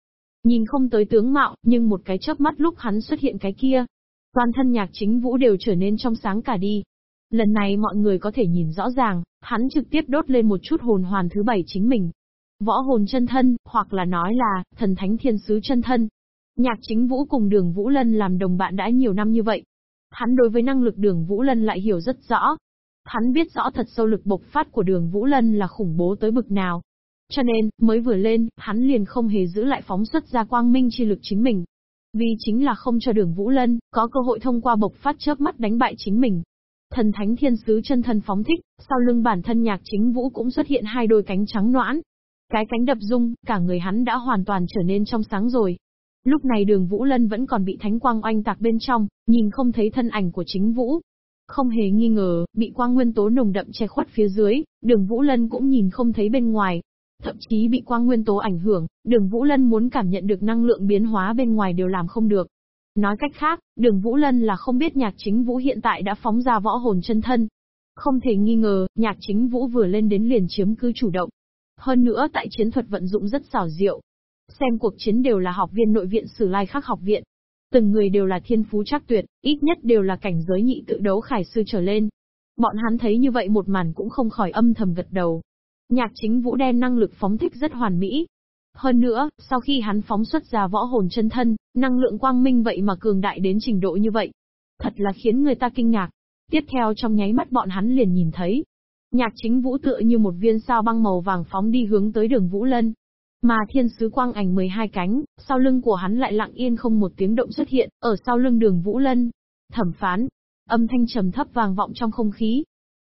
Nhìn không tới tướng mạo, nhưng một cái chớp mắt lúc hắn xuất hiện cái kia. Toàn thân nhạc chính vũ đều trở nên trong sáng cả đi. Lần này mọi người có thể nhìn rõ ràng, hắn trực tiếp đốt lên một chút hồn hoàn thứ bảy chính mình. Võ hồn chân thân, hoặc là nói là, thần thánh thiên sứ chân thân. Nhạc chính vũ cùng đường Vũ Lân làm đồng bạn đã nhiều năm như vậy. Hắn đối với năng lực đường Vũ Lân lại hiểu rất rõ, Hắn biết rõ thật sâu lực bộc phát của đường Vũ Lân là khủng bố tới bực nào. Cho nên, mới vừa lên, hắn liền không hề giữ lại phóng xuất ra quang minh chi lực chính mình. Vì chính là không cho đường Vũ Lân, có cơ hội thông qua bộc phát chớp mắt đánh bại chính mình. Thần thánh thiên sứ chân thân phóng thích, sau lưng bản thân nhạc chính vũ cũng xuất hiện hai đôi cánh trắng noãn. Cái cánh đập rung, cả người hắn đã hoàn toàn trở nên trong sáng rồi. Lúc này đường Vũ Lân vẫn còn bị thánh quang oanh tạc bên trong, nhìn không thấy thân ảnh của chính Vũ, không hề nghi ngờ, bị quang nguyên tố nồng đậm che khuất phía dưới, đường Vũ Lân cũng nhìn không thấy bên ngoài. Thậm chí bị quang nguyên tố ảnh hưởng, đường Vũ Lân muốn cảm nhận được năng lượng biến hóa bên ngoài đều làm không được. Nói cách khác, đường Vũ Lân là không biết nhạc chính Vũ hiện tại đã phóng ra võ hồn chân thân. Không thể nghi ngờ, nhạc chính Vũ vừa lên đến liền chiếm cứ chủ động. Hơn nữa tại chiến thuật vận dụng rất xảo diệu. Xem cuộc chiến đều là học viên nội viện Sử Lai Khắc học viện, Từng người đều là thiên phú chắc tuyệt, ít nhất đều là cảnh giới nhị tự đấu khải sư trở lên. Bọn hắn thấy như vậy một màn cũng không khỏi âm thầm gật đầu. Nhạc chính vũ đen năng lực phóng thích rất hoàn mỹ. Hơn nữa, sau khi hắn phóng xuất ra võ hồn chân thân, năng lượng quang minh vậy mà cường đại đến trình độ như vậy. Thật là khiến người ta kinh ngạc. Tiếp theo trong nháy mắt bọn hắn liền nhìn thấy. Nhạc chính vũ tựa như một viên sao băng màu vàng phóng đi hướng tới đường Vũ Lân. Mà thiên sứ quang ảnh 12 cánh, sau lưng của hắn lại lặng yên không một tiếng động xuất hiện, ở sau lưng đường Vũ Lân. Thẩm phán, âm thanh trầm thấp vang vọng trong không khí.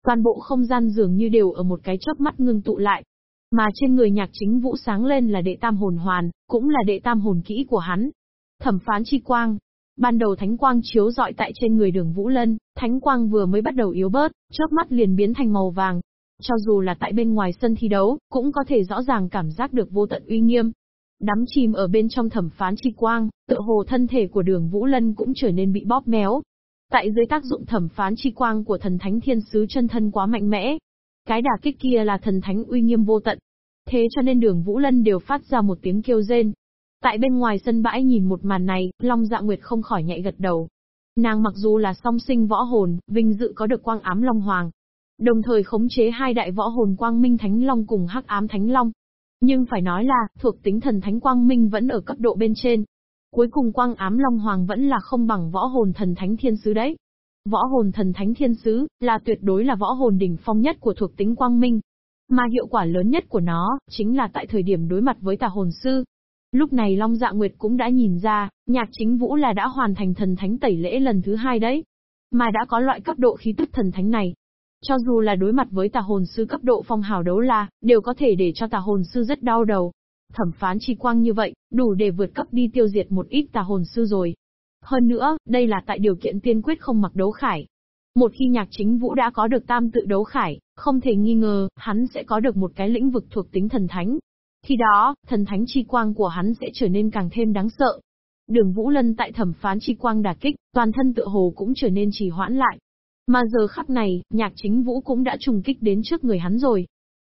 Toàn bộ không gian dường như đều ở một cái chớp mắt ngưng tụ lại. Mà trên người nhạc chính Vũ sáng lên là đệ tam hồn hoàn, cũng là đệ tam hồn kỹ của hắn. Thẩm phán chi quang, Ban đầu thánh quang chiếu dọi tại trên người đường Vũ Lân, thánh quang vừa mới bắt đầu yếu bớt, chớp mắt liền biến thành màu vàng, cho dù là tại bên ngoài sân thi đấu, cũng có thể rõ ràng cảm giác được vô tận uy nghiêm. Đắm chìm ở bên trong thẩm phán chi quang, tựa hồ thân thể của đường Vũ Lân cũng trở nên bị bóp méo. Tại dưới tác dụng thẩm phán chi quang của thần thánh thiên sứ chân thân quá mạnh mẽ. Cái đả kích kia là thần thánh uy nghiêm vô tận. Thế cho nên đường Vũ Lân đều phát ra một tiếng kêu rên. Tại bên ngoài sân bãi nhìn một màn này, Long Dạ Nguyệt không khỏi nhạy gật đầu. Nàng mặc dù là song sinh võ hồn, vinh dự có được quang ám Long Hoàng, Đồng thời khống chế hai đại võ hồn quang minh thánh long cùng hắc ám thánh long. Nhưng phải nói là, thuộc tính thần thánh quang minh vẫn ở cấp độ bên trên. Cuối cùng quang ám long hoàng vẫn là không bằng võ hồn thần thánh thiên sứ đấy. Võ hồn thần thánh thiên sứ, là tuyệt đối là võ hồn đỉnh phong nhất của thuộc tính quang minh. Mà hiệu quả lớn nhất của nó, chính là tại thời điểm đối mặt với tà hồn sư. Lúc này Long Dạ Nguyệt cũng đã nhìn ra, nhạc chính vũ là đã hoàn thành thần thánh tẩy lễ lần thứ hai đấy. Mà đã có loại cấp độ khí tức thần thánh này, Cho dù là đối mặt với tà hồn sư cấp độ phong hào đấu la, đều có thể để cho tà hồn sư rất đau đầu. Thẩm phán chi quang như vậy, đủ để vượt cấp đi tiêu diệt một ít tà hồn sư rồi. Hơn nữa, đây là tại điều kiện tiên quyết không mặc đấu khải. Một khi nhạc chính vũ đã có được tam tự đấu khải, không thể nghi ngờ, hắn sẽ có được một cái lĩnh vực thuộc tính thần thánh. Khi đó, thần thánh chi quang của hắn sẽ trở nên càng thêm đáng sợ. Đường Vũ Lân tại thẩm phán chi quang đả kích, toàn thân tự hồ cũng trở nên trì hoãn lại. Mà giờ khắc này, nhạc chính vũ cũng đã trùng kích đến trước người hắn rồi.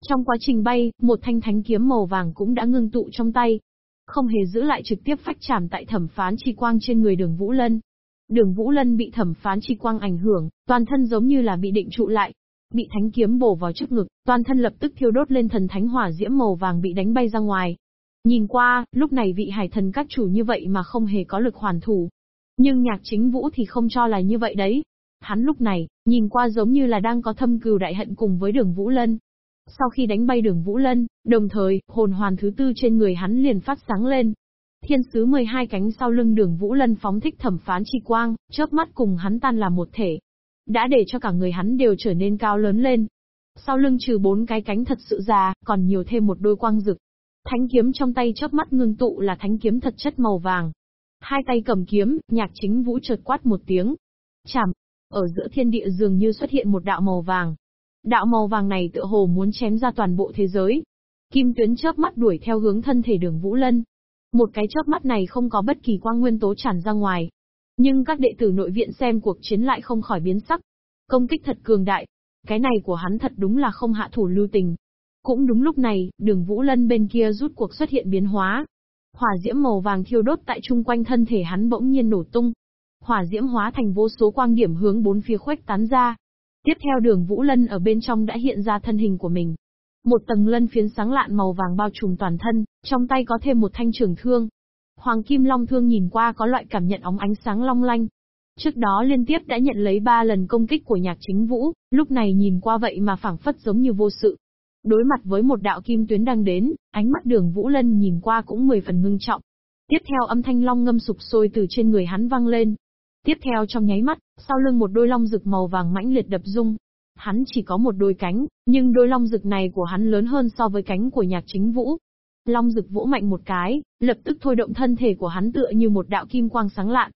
Trong quá trình bay, một thanh thánh kiếm màu vàng cũng đã ngưng tụ trong tay. Không hề giữ lại trực tiếp phách chạm tại thẩm phán chi quang trên người đường Vũ Lân. Đường Vũ Lân bị thẩm phán chi quang ảnh hưởng, toàn thân giống như là bị định trụ lại. Bị thánh kiếm bổ vào trước ngực, toàn thân lập tức thiêu đốt lên thần thánh hỏa diễm màu vàng bị đánh bay ra ngoài. Nhìn qua, lúc này vị hải thần các chủ như vậy mà không hề có lực hoàn thủ. Nhưng nhạc chính vũ thì không cho là như vậy đấy. Hắn lúc này, nhìn qua giống như là đang có thâm cừu đại hận cùng với đường Vũ Lân. Sau khi đánh bay đường Vũ Lân, đồng thời, hồn hoàn thứ tư trên người hắn liền phát sáng lên. Thiên sứ 12 cánh sau lưng đường Vũ Lân phóng thích thẩm phán chi quang, chớp mắt cùng hắn tan làm một thể. Đã để cho cả người hắn đều trở nên cao lớn lên. Sau lưng trừ bốn cái cánh thật sự già, còn nhiều thêm một đôi quang rực. Thánh kiếm trong tay chớp mắt ngưng tụ là thánh kiếm thật chất màu vàng. Hai tay cầm kiếm, nhạc chính vũ chợt quát một tiếng. Chảm, ở giữa thiên địa dường như xuất hiện một đạo màu vàng. Đạo màu vàng này tựa hồ muốn chém ra toàn bộ thế giới. Kim tuyến chớp mắt đuổi theo hướng thân thể đường Vũ Lân. Một cái chớp mắt này không có bất kỳ quang nguyên tố tràn ra ngoài. Nhưng các đệ tử nội viện xem cuộc chiến lại không khỏi biến sắc. Công kích thật cường đại. Cái này của hắn thật đúng là không hạ thủ lưu tình. Cũng đúng lúc này, đường Vũ Lân bên kia rút cuộc xuất hiện biến hóa. Hỏa diễm màu vàng thiêu đốt tại chung quanh thân thể hắn bỗng nhiên nổ tung, hỏa diễm hóa thành vô số quang điểm hướng bốn phía khuếch tán ra. Tiếp theo đường Vũ Lân ở bên trong đã hiện ra thân hình của mình. Một tầng lân phiến sáng lạn màu vàng bao trùm toàn thân, trong tay có thêm một thanh trường thương. Hoàng Kim Long Thương nhìn qua có loại cảm nhận óng ánh sáng long lanh. Trước đó liên tiếp đã nhận lấy ba lần công kích của nhạc chính vũ, lúc này nhìn qua vậy mà phảng phất giống như vô sự. Đối mặt với một đạo kim tuyến đang đến, ánh mắt đường Vũ Lân nhìn qua cũng mười phần ngưng trọng. Tiếp theo âm thanh long ngâm sụp sôi từ trên người hắn vang lên, Tiếp theo trong nháy mắt, sau lưng một đôi long rực màu vàng mãnh liệt đập rung. Hắn chỉ có một đôi cánh, nhưng đôi long rực này của hắn lớn hơn so với cánh của nhạc chính vũ. Long rực vỗ mạnh một cái, lập tức thôi động thân thể của hắn tựa như một đạo kim quang sáng lạn.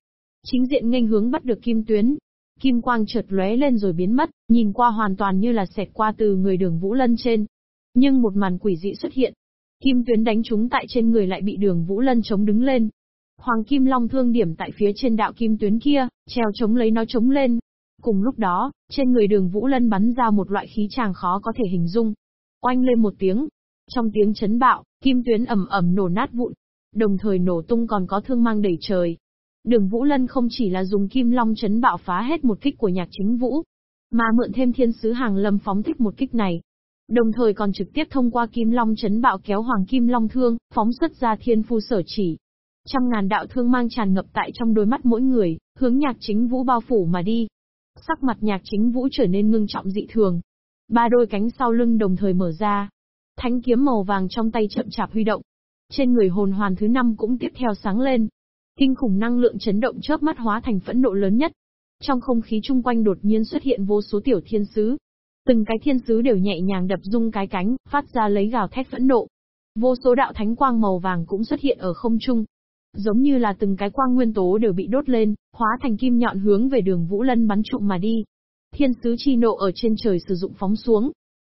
Chính diện nghênh hướng bắt được kim tuyến. Kim quang chợt lóe lên rồi biến mất, nhìn qua hoàn toàn như là xẹt qua từ người đường Vũ Lân trên. Nhưng một màn quỷ dị xuất hiện. Kim tuyến đánh trúng tại trên người lại bị đường Vũ Lân chống đứng lên, Hoàng Kim Long thương điểm tại phía trên đạo kim tuyến kia, treo chống lấy nó chống lên. Cùng lúc đó, trên người đường Vũ Lân bắn ra một loại khí tràng khó có thể hình dung. Oanh lên một tiếng. Trong tiếng chấn bạo, kim tuyến ẩm ẩm nổ nát vụn. Đồng thời nổ tung còn có thương mang đầy trời. Đường Vũ Lân không chỉ là dùng kim long chấn bạo phá hết một kích của nhạc chính vũ, mà mượn thêm thiên sứ hàng lâm phóng thích một kích này. Đồng thời còn trực tiếp thông qua kim long chấn bạo kéo hoàng kim long thương, phóng xuất ra thiên phu sở chỉ, Trăm ngàn đạo thương mang tràn ngập tại trong đôi mắt mỗi người, hướng nhạc chính vũ bao phủ mà đi. Sắc mặt nhạc chính vũ trở nên ngưng trọng dị thường. Ba đôi cánh sau lưng đồng thời mở ra. Thánh kiếm màu vàng trong tay chậm chạp huy động. Trên người hồn hoàn thứ năm cũng tiếp theo sáng lên. Kinh khủng năng lượng chấn động chớp mắt hóa thành phẫn nộ lớn nhất. Trong không khí chung quanh đột nhiên xuất hiện vô số tiểu thiên sứ. Từng cái thiên sứ đều nhẹ nhàng đập rung cái cánh, phát ra lấy gào thét phẫn nộ. Vô số đạo thánh quang màu vàng cũng xuất hiện ở không trung, Giống như là từng cái quang nguyên tố đều bị đốt lên, hóa thành kim nhọn hướng về đường Vũ Lân bắn trụ mà đi. Thiên sứ chi nộ ở trên trời sử dụng phóng xuống.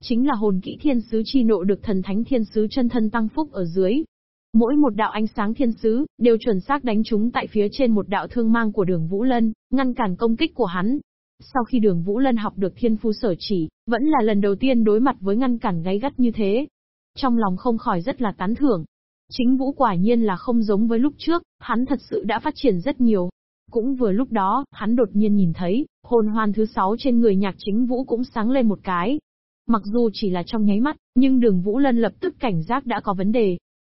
Chính là hồn kỹ thiên sứ chi nộ được thần thánh thiên sứ chân thân tăng phúc ở dưới. Mỗi một đạo ánh sáng thiên sứ, đều chuẩn xác đánh trúng tại phía trên một đạo thương mang của đường Vũ Lân, ngăn cản công kích của hắn. Sau khi đường Vũ Lân học được thiên phu sở chỉ, vẫn là lần đầu tiên đối mặt với ngăn cản gáy gắt như thế. Trong lòng không khỏi rất là tán thưởng, Chính Vũ quả nhiên là không giống với lúc trước, hắn thật sự đã phát triển rất nhiều. Cũng vừa lúc đó, hắn đột nhiên nhìn thấy, hồn hoàn thứ sáu trên người nhạc chính Vũ cũng sáng lên một cái. Mặc dù chỉ là trong nháy mắt, nhưng đường Vũ Lân lập tức cảnh giác đã có vấn đề.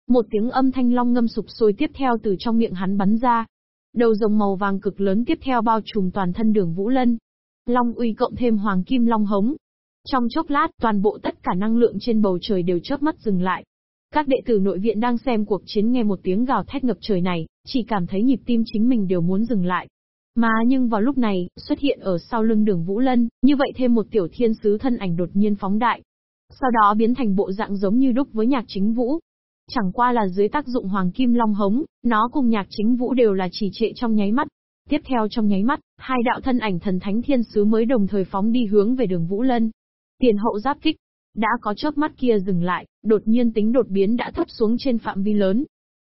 Một tiếng âm thanh long ngâm sụp sôi tiếp theo từ trong miệng hắn bắn ra. Đầu rồng màu vàng cực lớn tiếp theo bao trùm toàn thân đường Vũ Lân. Long uy cộng thêm hoàng kim long hống. Trong chốc lát, toàn bộ tất cả năng lượng trên bầu trời đều chớp mắt dừng lại. Các đệ tử nội viện đang xem cuộc chiến nghe một tiếng gào thét ngập trời này, chỉ cảm thấy nhịp tim chính mình đều muốn dừng lại. Mà nhưng vào lúc này, xuất hiện ở sau lưng đường Vũ Lân, như vậy thêm một tiểu thiên sứ thân ảnh đột nhiên phóng đại. Sau đó biến thành bộ dạng giống như đúc với nhạc chính vũ. Chẳng qua là dưới tác dụng hoàng kim long hống, nó cùng nhạc chính vũ đều là chỉ trệ trong nháy mắt. Tiếp theo trong nháy mắt, hai đạo thân ảnh thần thánh thiên sứ mới đồng thời phóng đi hướng về đường Vũ Lân. Tiền hậu giáp kích, đã có chớp mắt kia dừng lại, đột nhiên tính đột biến đã thấp xuống trên phạm vi lớn.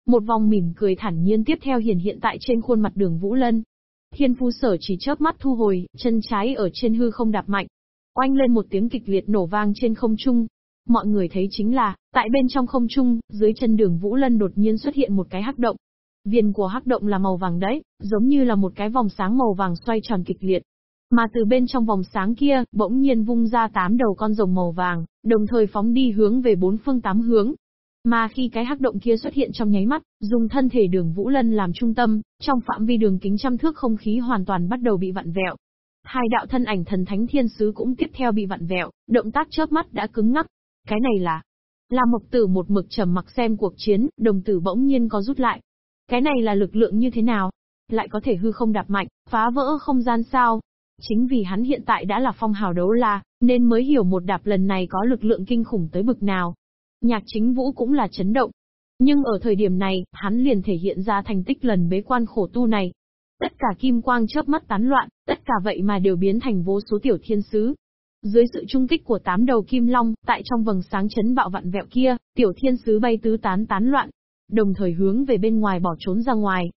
Một vòng mỉm cười thản nhiên tiếp theo hiện hiện tại trên khuôn mặt đường Vũ Lân. Thiên phu sở chỉ chớp mắt thu hồi, chân trái ở trên hư không đạp mạnh. Oanh lên một tiếng kịch liệt nổ vang trên không trung. Mọi người thấy chính là, tại bên trong không trung, dưới chân đường Vũ Lân đột nhiên xuất hiện một cái hắc động. Viên của hắc động là màu vàng đấy, giống như là một cái vòng sáng màu vàng xoay tròn kịch liệt. Mà từ bên trong vòng sáng kia, bỗng nhiên vung ra tám đầu con rồng màu vàng, đồng thời phóng đi hướng về bốn phương tám hướng. Mà khi cái hắc động kia xuất hiện trong nháy mắt, dùng thân thể đường Vũ Lân làm trung tâm, trong phạm vi đường kính trăm thước không khí hoàn toàn bắt đầu bị vặn vẹo. Hai đạo thân ảnh thần thánh thiên sứ cũng tiếp theo bị vặn vẹo, động tác chớp mắt đã cứng ngắc. Cái này là... Là mộc tử một mực trầm mặc xem cuộc chiến, đồng tử bỗng nhiên có rút lại. Cái này là lực lượng như thế nào? Lại có thể hư không đạp mạnh, phá vỡ không gian sao? Chính vì hắn hiện tại đã là phong hào đấu la, nên mới hiểu một đạp lần này có lực lượng kinh khủng tới bực nào. Nhạc chính vũ cũng là chấn động. Nhưng ở thời điểm này, hắn liền thể hiện ra thành tích lần bế quan khổ tu này. Tất cả kim quang chớp mắt tán loạn, tất cả vậy mà đều biến thành vô số tiểu thiên sứ. Dưới sự trung kích của tám đầu kim long, tại trong vầng sáng chấn bạo vặn vẹo kia, tiểu thiên sứ bay tứ tán tán loạn, đồng thời hướng về bên ngoài bỏ trốn ra ngoài.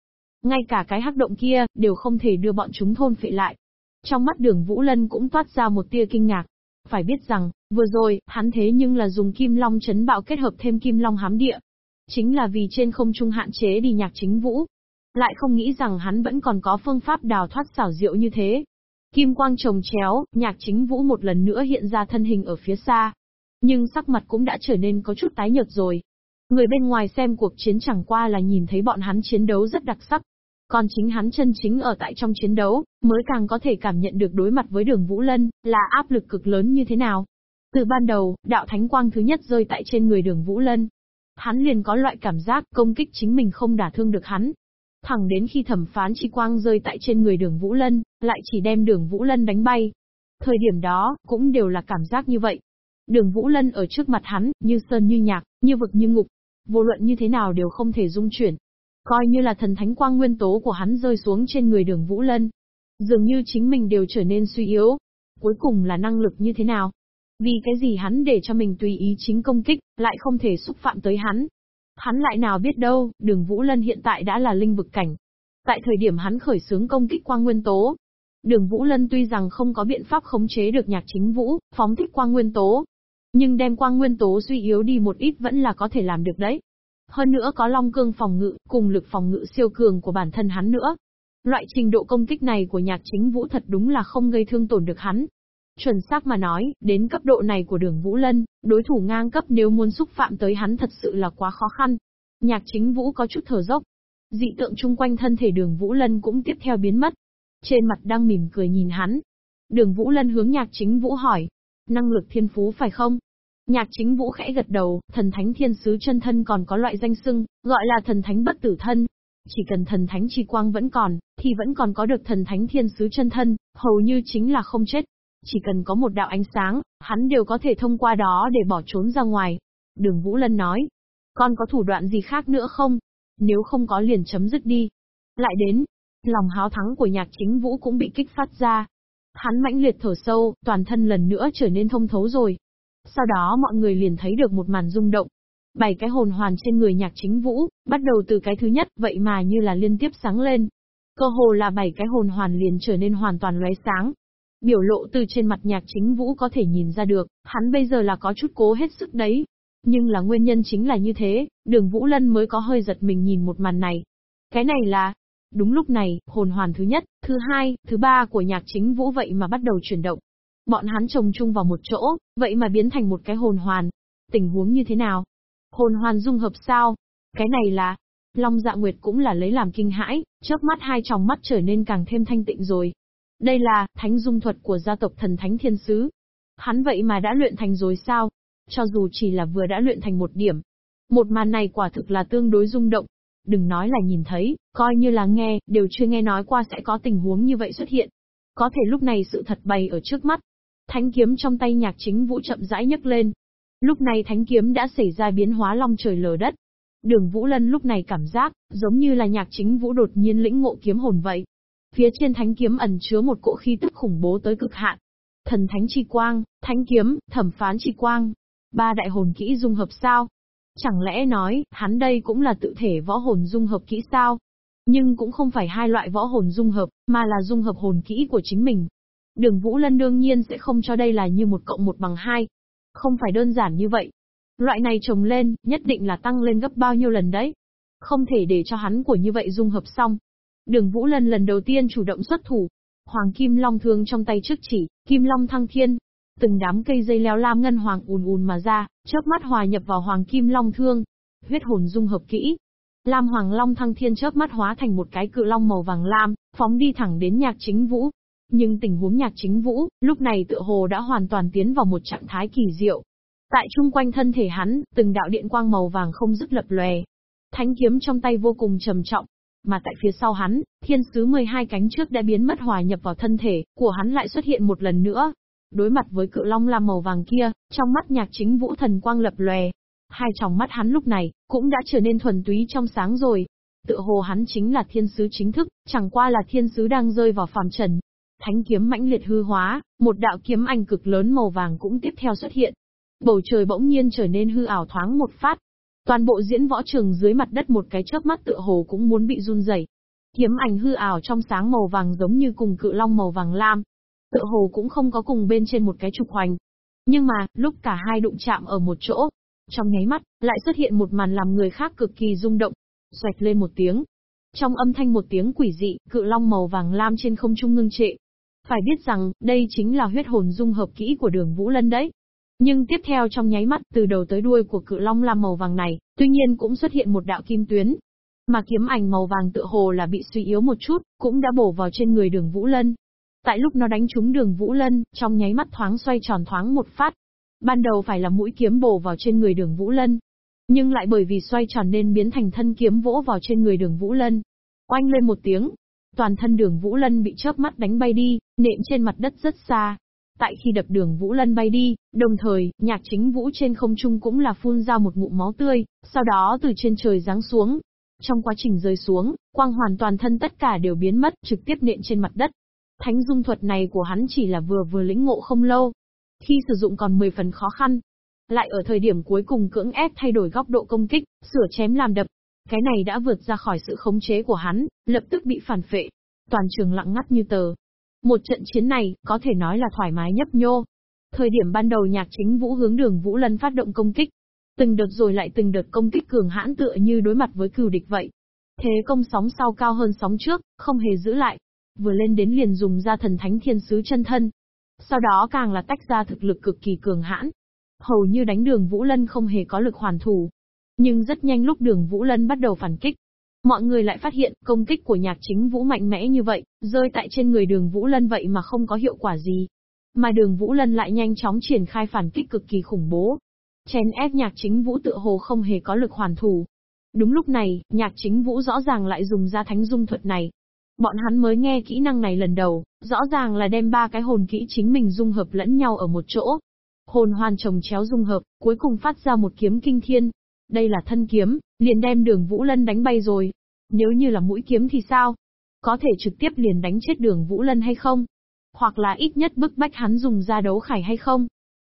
Ngay cả cái hắc động kia, đều không thể đưa bọn chúng thôn phệ lại. Trong mắt đường Vũ Lân cũng toát ra một tia kinh ngạc. Phải biết rằng, vừa rồi, hắn thế nhưng là dùng kim long chấn bạo kết hợp thêm kim long hám địa. Chính là vì trên không trung hạn chế đi nhạc chính vũ. Lại không nghĩ rằng hắn vẫn còn có phương pháp đào thoát xảo diệu như thế. Kim quang trồng chéo, nhạc chính vũ một lần nữa hiện ra thân hình ở phía xa. Nhưng sắc mặt cũng đã trở nên có chút tái nhợt rồi. Người bên ngoài xem cuộc chiến chẳng qua là nhìn thấy bọn hắn chiến đấu rất đặc sắc. Còn chính hắn chân chính ở tại trong chiến đấu, mới càng có thể cảm nhận được đối mặt với đường Vũ Lân, là áp lực cực lớn như thế nào. Từ ban đầu, đạo thánh quang thứ nhất rơi tại trên người đường Vũ Lân. Hắn liền có loại cảm giác công kích chính mình không đả thương được hắn. Thẳng đến khi thẩm phán chi quang rơi tại trên người đường Vũ Lân, lại chỉ đem đường Vũ Lân đánh bay. Thời điểm đó, cũng đều là cảm giác như vậy. Đường Vũ Lân ở trước mặt hắn, như sơn như nhạc, như vực như ngục. Vô luận như thế nào đều không thể dung chuyển, Coi như là thần thánh quang nguyên tố của hắn rơi xuống trên người đường Vũ Lân. Dường như chính mình đều trở nên suy yếu. Cuối cùng là năng lực như thế nào? Vì cái gì hắn để cho mình tùy ý chính công kích, lại không thể xúc phạm tới hắn. Hắn lại nào biết đâu, đường Vũ Lân hiện tại đã là linh vực cảnh. Tại thời điểm hắn khởi xướng công kích quang nguyên tố, Đường Vũ Lân tuy rằng không có biện pháp khống chế được nhạc chính vũ, phóng thích quang nguyên tố. Nhưng đem quang nguyên tố suy yếu đi một ít vẫn là có thể làm được đấy. Hơn nữa có long cương phòng ngự, cùng lực phòng ngự siêu cường của bản thân hắn nữa. Loại trình độ công kích này của nhạc chính vũ thật đúng là không gây thương tổn được hắn. Chuẩn xác mà nói, đến cấp độ này của đường Vũ Lân, đối thủ ngang cấp nếu muốn xúc phạm tới hắn thật sự là quá khó khăn. Nhạc chính vũ có chút thở dốc. Dị tượng chung quanh thân thể đường Vũ Lân cũng tiếp theo biến mất. Trên mặt đang mỉm cười nhìn hắn. Đường Vũ Lân hướng nhạc chính vũ hỏi. Năng lực thiên phú phải không? Nhạc chính vũ khẽ gật đầu, thần thánh thiên sứ chân thân còn có loại danh xưng, gọi là thần thánh bất tử thân. Chỉ cần thần thánh chi quang vẫn còn, thì vẫn còn có được thần thánh thiên sứ chân thân, hầu như chính là không chết. Chỉ cần có một đạo ánh sáng, hắn đều có thể thông qua đó để bỏ trốn ra ngoài. Đường Vũ Lân nói, con có thủ đoạn gì khác nữa không? Nếu không có liền chấm dứt đi. Lại đến, lòng háo thắng của nhạc chính vũ cũng bị kích phát ra. Hắn mãnh liệt thở sâu, toàn thân lần nữa trở nên thông thấu rồi, sau đó mọi người liền thấy được một màn rung động. Bảy cái hồn hoàn trên người nhạc chính vũ, bắt đầu từ cái thứ nhất, vậy mà như là liên tiếp sáng lên. Cơ hồ là bảy cái hồn hoàn liền trở nên hoàn toàn lóe sáng. Biểu lộ từ trên mặt nhạc chính vũ có thể nhìn ra được, hắn bây giờ là có chút cố hết sức đấy. Nhưng là nguyên nhân chính là như thế, đường Vũ Lân mới có hơi giật mình nhìn một màn này. Cái này là, Đúng lúc này, hồn hoàn thứ nhất, thứ hai, thứ ba của nhạc chính vũ vậy mà bắt đầu chuyển động. Bọn hắn trồng chung vào một chỗ, vậy mà biến thành một cái hồn hoàn. Tình huống như thế nào? Hồn hoàn dung hợp sao? Cái này là... Long dạ nguyệt cũng là lấy làm kinh hãi, chớp mắt hai tròng mắt trở nên càng thêm thanh tịnh rồi. Đây là, thánh dung thuật của gia tộc thần thánh thiên sứ. Hắn vậy mà đã luyện thành rồi sao? Cho dù chỉ là vừa đã luyện thành một điểm. Một màn này quả thực là tương đối rung động. Đừng nói là nhìn thấy, coi như là nghe, đều chưa nghe nói qua sẽ có tình huống như vậy xuất hiện. Có thể lúc này sự thật bày ở trước mắt. Thánh kiếm trong tay nhạc chính vũ chậm rãi nhấc lên. Lúc này thánh kiếm đã xảy ra biến hóa long trời lở đất. Đường Vũ Lân lúc này cảm giác, giống như là nhạc chính vũ đột nhiên lĩnh ngộ kiếm hồn vậy. Phía trên thánh kiếm ẩn chứa một cỗ khí tức khủng bố tới cực hạn. Thần thánh chi quang, thánh kiếm, thẩm phán chi quang. Ba đại hồn kỹ dung hợp sao? Chẳng lẽ nói, hắn đây cũng là tự thể võ hồn dung hợp kỹ sao? Nhưng cũng không phải hai loại võ hồn dung hợp, mà là dung hợp hồn kỹ của chính mình. Đường Vũ Lân đương nhiên sẽ không cho đây là như một cộng một bằng hai. Không phải đơn giản như vậy. Loại này trồng lên, nhất định là tăng lên gấp bao nhiêu lần đấy. Không thể để cho hắn của như vậy dung hợp xong. Đường Vũ Lân lần đầu tiên chủ động xuất thủ. Hoàng Kim Long thương trong tay trước chỉ, Kim Long thăng thiên, Từng đám cây dây leo lam ngân hoàng ùn ùn mà ra, chớp mắt hòa nhập vào hoàng kim long thương. Huyết hồn dung hợp kỹ. Lam hoàng long thăng thiên chớp mắt hóa thành một cái cự long màu vàng lam, phóng đi thẳng đến nhạc chính vũ. Nhưng tình huống nhạc chính vũ, lúc này tựa hồ đã hoàn toàn tiến vào một trạng thái kỳ diệu. Tại chung quanh thân thể hắn, từng đạo điện quang màu vàng không dứt lập lòe. Thánh kiếm trong tay vô cùng trầm trọng, mà tại phía sau hắn, thiên sứ 12 cánh trước đã biến mất hòa nhập vào thân thể, của hắn lại xuất hiện một lần nữa, Đối mặt với cự long lam màu vàng kia, trong mắt nhạc chính vũ thần quang lập lòe. Hai tròng mắt hắn lúc này, cũng đã trở nên thuần túy trong sáng rồi. Tự hồ hắn chính là thiên sứ chính thức, chẳng qua là thiên sứ đang rơi vào phàm trần. Thánh kiếm mãnh liệt hư hóa, một đạo kiếm ảnh cực lớn màu vàng cũng tiếp theo xuất hiện. Bầu trời bỗng nhiên trở nên hư ảo thoáng một phát. Toàn bộ diễn võ trường dưới mặt đất một cái chớp mắt tựa hồ cũng muốn bị run rẩy. Kiếm ảnh hư ảo trong sáng màu vàng giống như cùng cự long màu vàng lam, Tựa hồ cũng không có cùng bên trên một cái trục hoành. Nhưng mà, lúc cả hai đụng chạm ở một chỗ, trong nháy mắt, lại xuất hiện một màn làm người khác cực kỳ rung động. Xoạch lên một tiếng. Trong âm thanh một tiếng quỷ dị, cự long màu vàng lam trên không trung ngưng trệ. Phải biết rằng, đây chính là huyết hồn dung hợp kỹ của đường Vũ Lân đấy. Nhưng tiếp theo trong nháy mắt, từ đầu tới đuôi của cự long lam màu vàng này, tuy nhiên cũng xuất hiện một đạo kim tuyến. Mà kiếm ảnh màu vàng tựa hồ là bị suy yếu một chút, cũng đã bổ vào trên người đường Vũ Lân. Tại lúc nó đánh trúng đường Vũ Lân, trong nháy mắt thoáng xoay tròn thoáng một phát. Ban đầu phải là mũi kiếm bổ vào trên người đường Vũ Lân. Nhưng lại bởi vì xoay tròn nên biến thành thân kiếm vỗ vào trên người đường Vũ Lân. Oanh lên một tiếng. Toàn thân đường Vũ Lân bị chớp mắt đánh bay đi, nệm trên mặt đất rất xa. Tại khi đập đường Vũ Lân bay đi, đồng thời, nhạc chính Vũ trên không trung cũng là phun ra một ngụm máu tươi, sau đó từ trên trời giáng xuống. Trong quá trình rơi xuống, quang hoàn toàn thân tất cả đều biến mất, trực tiếp nện trên mặt đất. Thánh dung thuật này của hắn chỉ là vừa vừa lĩnh ngộ không lâu. Khi sử dụng còn 10 phần khó khăn. Lại ở thời điểm cuối cùng cưỡng ép thay đổi góc độ công kích, sửa chém làm đập. Cái này đã vượt ra khỏi sự khống chế của hắn, lập tức bị phản phệ. Toàn trường lặng ngắt như tờ. Một trận chiến này, có thể nói là thoải mái nhấp nhô. Thời điểm ban đầu nhạc chính vũ hướng đường Vũ Lân phát động công kích. Từng đợt rồi lại từng đợt công kích cường hãn tựa như đối mặt với cừu địch vậy. Thế công sóng sau cao hơn sóng trước, không hề giữ lại, vừa lên đến liền dùng ra thần thánh thiên sứ chân thân. Sau đó càng là tách ra thực lực cực kỳ cường hãn. Hầu như đánh đường Vũ Lân không hề có lực hoàn thủ. Nhưng rất nhanh lúc đường Vũ Lân bắt đầu phản kích. Mọi người lại phát hiện công kích của nhạc chính Vũ mạnh mẽ như vậy, rơi tại trên người đường Vũ Lân vậy mà không có hiệu quả gì. Mà đường Vũ Lân lại nhanh chóng triển khai phản kích cực kỳ khủng bố. Chèn ép nhạc chính Vũ tự hồ không hề có lực hoàn thủ. Đúng lúc này, nhạc chính Vũ rõ ràng lại dùng ra thánh dung thuật này, Bọn hắn mới nghe kỹ năng này lần đầu, rõ ràng là đem ba cái hồn kỹ chính mình dung hợp lẫn nhau ở một chỗ. Hồn hoàn chồng chéo dung hợp, cuối cùng phát ra một kiếm kinh thiên. Đây là thân kiếm, liền đem đường Vũ Lân đánh bay rồi. Nếu như là mũi kiếm thì sao? Có thể trực tiếp liền đánh chết đường Vũ Lân hay không? Hoặc là ít nhất bức bách hắn dùng ra đấu khải hay không?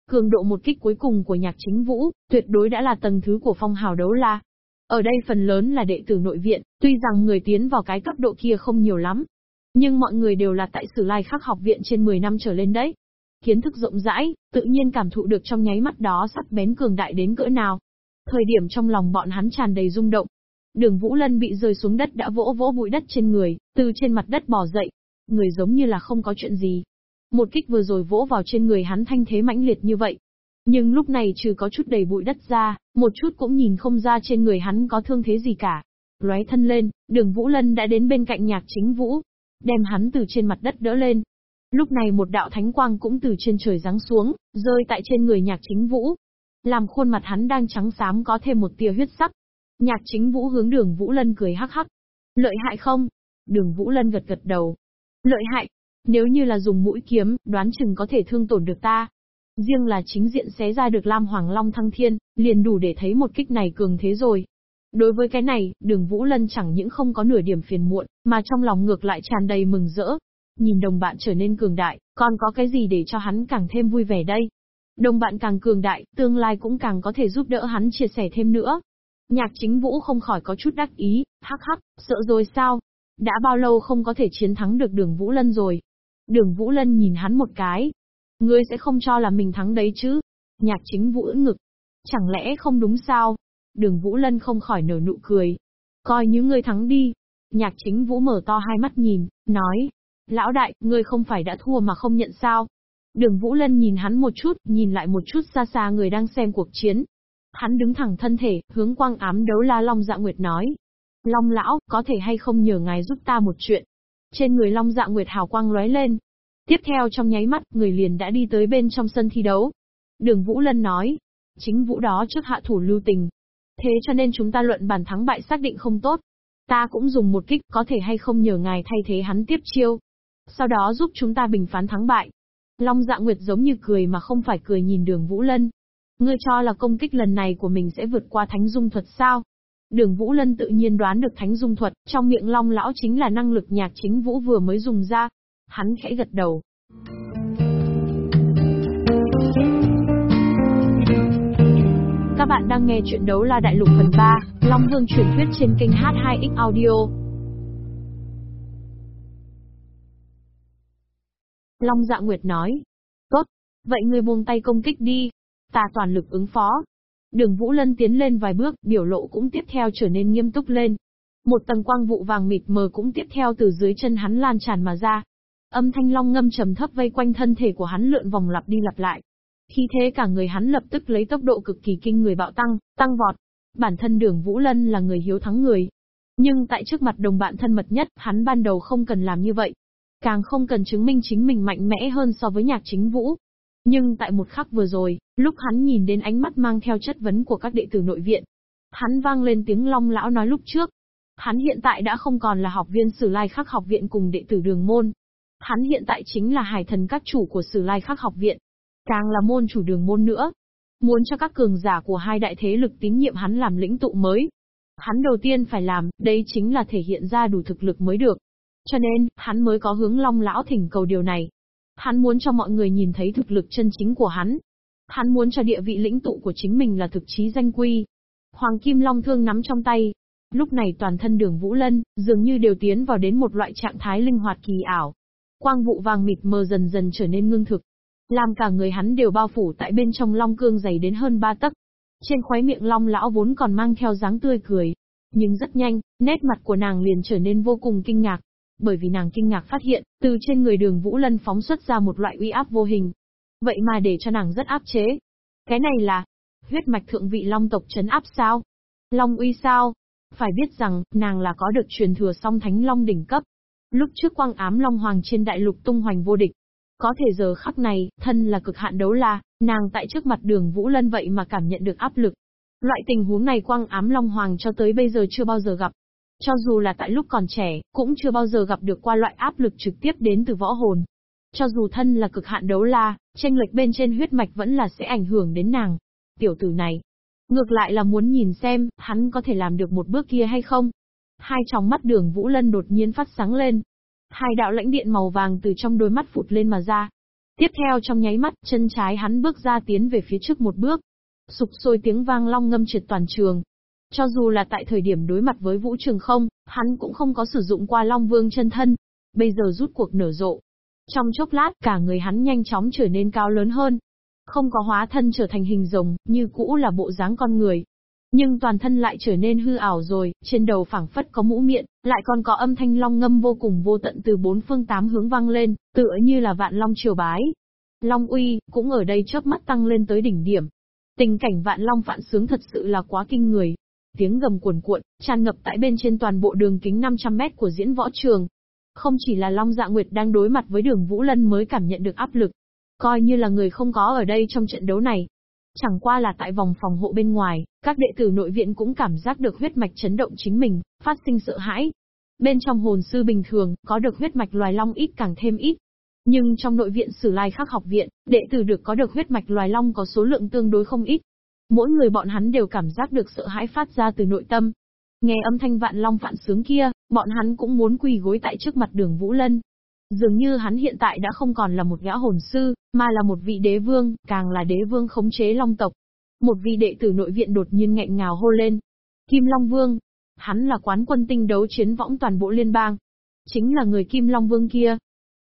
Cường độ một kích cuối cùng của nhạc chính Vũ, tuyệt đối đã là tầng thứ của phong hào đấu la. Ở đây phần lớn là đệ tử nội viện, tuy rằng người tiến vào cái cấp độ kia không nhiều lắm. Nhưng mọi người đều là tại sử lai khắc học viện trên 10 năm trở lên đấy. Kiến thức rộng rãi, tự nhiên cảm thụ được trong nháy mắt đó sắc bén cường đại đến cỡ nào. Thời điểm trong lòng bọn hắn tràn đầy rung động. Đường Vũ Lân bị rơi xuống đất đã vỗ vỗ bụi đất trên người, từ trên mặt đất bò dậy. Người giống như là không có chuyện gì. Một kích vừa rồi vỗ vào trên người hắn thanh thế mãnh liệt như vậy, nhưng lúc này trừ có chút đầy bụi đất ra, một chút cũng nhìn không ra trên người hắn có thương thế gì cả. Lóe thân lên, đường Vũ Lân đã đến bên cạnh nhạc chính Vũ, đem hắn từ trên mặt đất đỡ lên. Lúc này một đạo thánh quang cũng từ trên trời giáng xuống, rơi tại trên người nhạc chính Vũ. Làm khuôn mặt hắn đang trắng xám có thêm một tia huyết sắc. Nhạc chính vũ hướng đường Vũ Lân cười hắc hắc. Lợi hại không? Đường Vũ Lân gật gật đầu. Lợi hại. Nếu như là dùng mũi kiếm, đoán chừng có thể thương tổn được ta. Riêng là chính diện xé ra được Lam Hoàng Long thăng thiên, liền đủ để thấy một kích này cường thế rồi. Đối với cái này, đường Vũ Lân chẳng những không có nửa điểm phiền muộn, mà trong lòng ngược lại tràn đầy mừng rỡ. Nhìn đồng bạn trở nên cường đại, còn có cái gì để cho hắn càng thêm vui vẻ đây? Đồng bạn càng cường đại, tương lai cũng càng có thể giúp đỡ hắn chia sẻ thêm nữa. Nhạc chính vũ không khỏi có chút đắc ý, hắc hắc, sợ rồi sao? Đã bao lâu không có thể chiến thắng được đường Vũ Lân rồi? Đường Vũ Lân nhìn hắn một cái. Ngươi sẽ không cho là mình thắng đấy chứ? Nhạc chính vũ ưỡn ngực. Chẳng lẽ không đúng sao? Đường Vũ Lân không khỏi nở nụ cười. Coi như ngươi thắng đi. Nhạc chính vũ mở to hai mắt nhìn, nói. Lão đại, ngươi không phải đã thua mà không nhận sao? Đường Vũ Lân nhìn hắn một chút, nhìn lại một chút xa xa người đang xem cuộc chiến. Hắn đứng thẳng thân thể, hướng quang ám đấu la Long Dạ Nguyệt nói. Long lão, có thể hay không nhờ ngài giúp ta một chuyện. Trên người Long Dạ Nguyệt hào quang lóe lên. Tiếp theo trong nháy mắt, người liền đã đi tới bên trong sân thi đấu. Đường Vũ Lân nói. Chính Vũ đó trước hạ thủ lưu tình. Thế cho nên chúng ta luận bàn thắng bại xác định không tốt. Ta cũng dùng một kích có thể hay không nhờ ngài thay thế hắn tiếp chiêu. Sau đó giúp chúng ta bình phán thắng bại. Long dạ nguyệt giống như cười mà không phải cười nhìn đường Vũ Lân. Ngươi cho là công kích lần này của mình sẽ vượt qua thánh dung thuật sao? Đường Vũ Lân tự nhiên đoán được thánh dung thuật, trong miệng long lão chính là năng lực nhạc chính Vũ vừa mới dùng ra. Hắn khẽ gật đầu. Các bạn đang nghe chuyện đấu la đại lục phần 3, Long Vương truyền thuyết trên kênh H2X Audio. Long Dạ Nguyệt nói. Tốt, vậy ngươi buông tay công kích đi. Ta toàn lực ứng phó. Đường Vũ Lân tiến lên vài bước, biểu lộ cũng tiếp theo trở nên nghiêm túc lên. Một tầng quang vụ vàng mịt mờ cũng tiếp theo từ dưới chân hắn lan tràn mà ra. Âm thanh long ngâm trầm thấp vây quanh thân thể của hắn lượn vòng lặp đi lặp lại. Khi thế cả người hắn lập tức lấy tốc độ cực kỳ kinh người bạo tăng, tăng vọt. Bản thân đường Vũ Lân là người hiếu thắng người. Nhưng tại trước mặt đồng bạn thân mật nhất, hắn ban đầu không cần làm như vậy. Càng không cần chứng minh chính mình mạnh mẽ hơn so với nhạc chính vũ. Nhưng tại một khắc vừa rồi, lúc hắn nhìn đến ánh mắt mang theo chất vấn của các đệ tử nội viện, hắn vang lên tiếng long lão nói lúc trước. Hắn hiện tại đã không còn là học viên Sử Lai Khắc học viện cùng đệ tử đường môn. Hắn hiện tại chính là hải thần các chủ của Sử Lai Khắc học viện. Càng là môn chủ đường môn nữa. Muốn cho các cường giả của hai đại thế lực tín nhiệm hắn làm lĩnh tụ mới. Hắn đầu tiên phải làm, đây chính là thể hiện ra đủ thực lực mới được. Cho nên, hắn mới có hướng Long Lão thỉnh cầu điều này. Hắn muốn cho mọi người nhìn thấy thực lực chân chính của hắn. Hắn muốn cho địa vị lĩnh tụ của chính mình là thực chí danh quy. Hoàng Kim Long thương nắm trong tay. Lúc này toàn thân đường Vũ Lân, dường như đều tiến vào đến một loại trạng thái linh hoạt kỳ ảo. Quang vụ vàng mịt mờ dần dần trở nên ngưng thực. Làm cả người hắn đều bao phủ tại bên trong long cương dày đến hơn ba tấc. Trên khóe miệng long lão vốn còn mang theo dáng tươi cười. Nhưng rất nhanh, nét mặt của nàng liền trở nên vô cùng kinh ngạc bởi vì nàng kinh ngạc phát hiện, từ trên người đường Vũ Lân phóng xuất ra một loại uy áp vô hình. Vậy mà để cho nàng rất áp chế. Cái này là, huyết mạch thượng vị long tộc chấn áp sao? Long uy sao? Phải biết rằng, nàng là có được truyền thừa song thánh long đỉnh cấp. Lúc trước quang ám long hoàng trên đại lục tung hoành vô địch. Có thể giờ khắc này, thân là cực hạn đấu la, nàng tại trước mặt đường Vũ Lân vậy mà cảm nhận được áp lực. Loại tình huống này quang ám long hoàng cho tới bây giờ chưa bao giờ gặp. Cho dù là tại lúc còn trẻ, cũng chưa bao giờ gặp được qua loại áp lực trực tiếp đến từ võ hồn. Cho dù thân là cực hạn đấu la, tranh lệch bên trên huyết mạch vẫn là sẽ ảnh hưởng đến nàng. Tiểu tử này. Ngược lại là muốn nhìn xem, hắn có thể làm được một bước kia hay không. Hai tròng mắt đường Vũ Lân đột nhiên phát sáng lên. Hai đạo lãnh điện màu vàng từ trong đôi mắt phụt lên mà ra. Tiếp theo trong nháy mắt, chân trái hắn bước ra tiến về phía trước một bước. Sục sôi tiếng vang long ngâm triệt toàn trường, cho dù là tại thời điểm đối mặt với Vũ Trường không, hắn cũng không có sử dụng qua Long Vương chân thân. Bây giờ rút cuộc nở rộ. Trong chốc lát, cả người hắn nhanh chóng trở nên cao lớn hơn. Không có hóa thân trở thành hình rồng, như cũ là bộ dáng con người. Nhưng toàn thân lại trở nên hư ảo rồi, trên đầu phẳng phất có mũ miệng, lại còn có âm thanh long ngâm vô cùng vô tận từ bốn phương tám hướng vang lên, tựa như là vạn long triều bái. Long uy, cũng ở đây chớp mắt tăng lên tới đỉnh điểm. Tình cảnh vạn long vạn sướng thật sự là quá kinh người. Tiếng gầm cuồn cuộn, tràn ngập tại bên trên toàn bộ đường kính 500 mét của diễn võ trường. Không chỉ là Long Dạ Nguyệt đang đối mặt với đường Vũ Lân mới cảm nhận được áp lực. Coi như là người không có ở đây trong trận đấu này. Chẳng qua là tại vòng phòng hộ bên ngoài, các đệ tử nội viện cũng cảm giác được huyết mạch chấn động chính mình, phát sinh sợ hãi. Bên trong hồn sư bình thường, có được huyết mạch loài long ít càng thêm ít. Nhưng trong nội viện Sử Lai Khắc học viện, đệ tử được có được huyết mạch loài long có số lượng tương đối không ít. Mỗi người bọn hắn đều cảm giác được sợ hãi phát ra từ nội tâm. Nghe âm thanh vạn long vạn sướng kia, bọn hắn cũng muốn quỳ gối tại trước mặt đường Vũ Lân. Dường như hắn hiện tại đã không còn là một gã hồn sư, mà là một vị đế vương, càng là đế vương khống chế long tộc. Một vị đệ tử nội viện đột nhiên nghẹn ngào hô lên. Kim Long Vương. Hắn là quán quân tinh đấu chiến võng toàn bộ liên bang. Chính là người Kim Long Vương kia.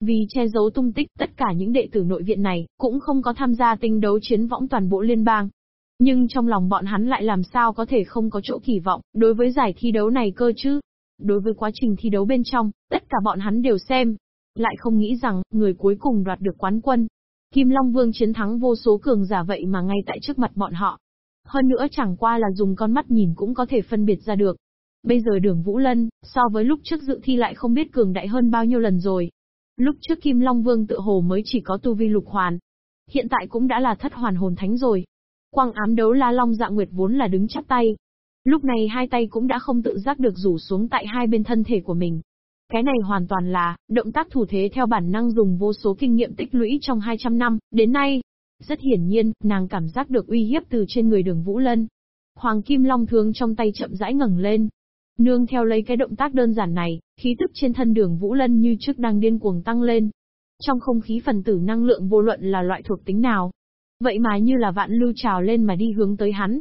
Vì che giấu tung tích, tất cả những đệ tử nội viện này, cũng không có tham gia tinh đấu chiến võng toàn bộ liên bang. Nhưng trong lòng bọn hắn lại làm sao có thể không có chỗ kỳ vọng, đối với giải thi đấu này cơ chứ. Đối với quá trình thi đấu bên trong, tất cả bọn hắn đều xem. Lại không nghĩ rằng, người cuối cùng đoạt được quán quân. Kim Long Vương chiến thắng vô số cường giả vậy mà ngay tại trước mặt bọn họ. Hơn nữa chẳng qua là dùng con mắt nhìn cũng có thể phân biệt ra được. Bây giờ đường Vũ Lân, so với lúc trước dự thi lại không biết cường đại hơn bao nhiêu lần rồi. Lúc trước Kim Long Vương tự hồ mới chỉ có tu vi lục hoàn. Hiện tại cũng đã là thất hoàn hồn thánh rồi. Quang ám đấu la long dạ nguyệt vốn là đứng chắp tay. Lúc này hai tay cũng đã không tự giác được rủ xuống tại hai bên thân thể của mình. Cái này hoàn toàn là, động tác thủ thế theo bản năng dùng vô số kinh nghiệm tích lũy trong 200 năm, đến nay. Rất hiển nhiên, nàng cảm giác được uy hiếp từ trên người đường Vũ Lân. Hoàng Kim Long thương trong tay chậm rãi ngẩng lên. Nương theo lấy cái động tác đơn giản này, khí tức trên thân đường Vũ Lân như trước đang điên cuồng tăng lên. Trong không khí phần tử năng lượng vô luận là loại thuộc tính nào, Vậy mà như là vạn lưu trào lên mà đi hướng tới hắn.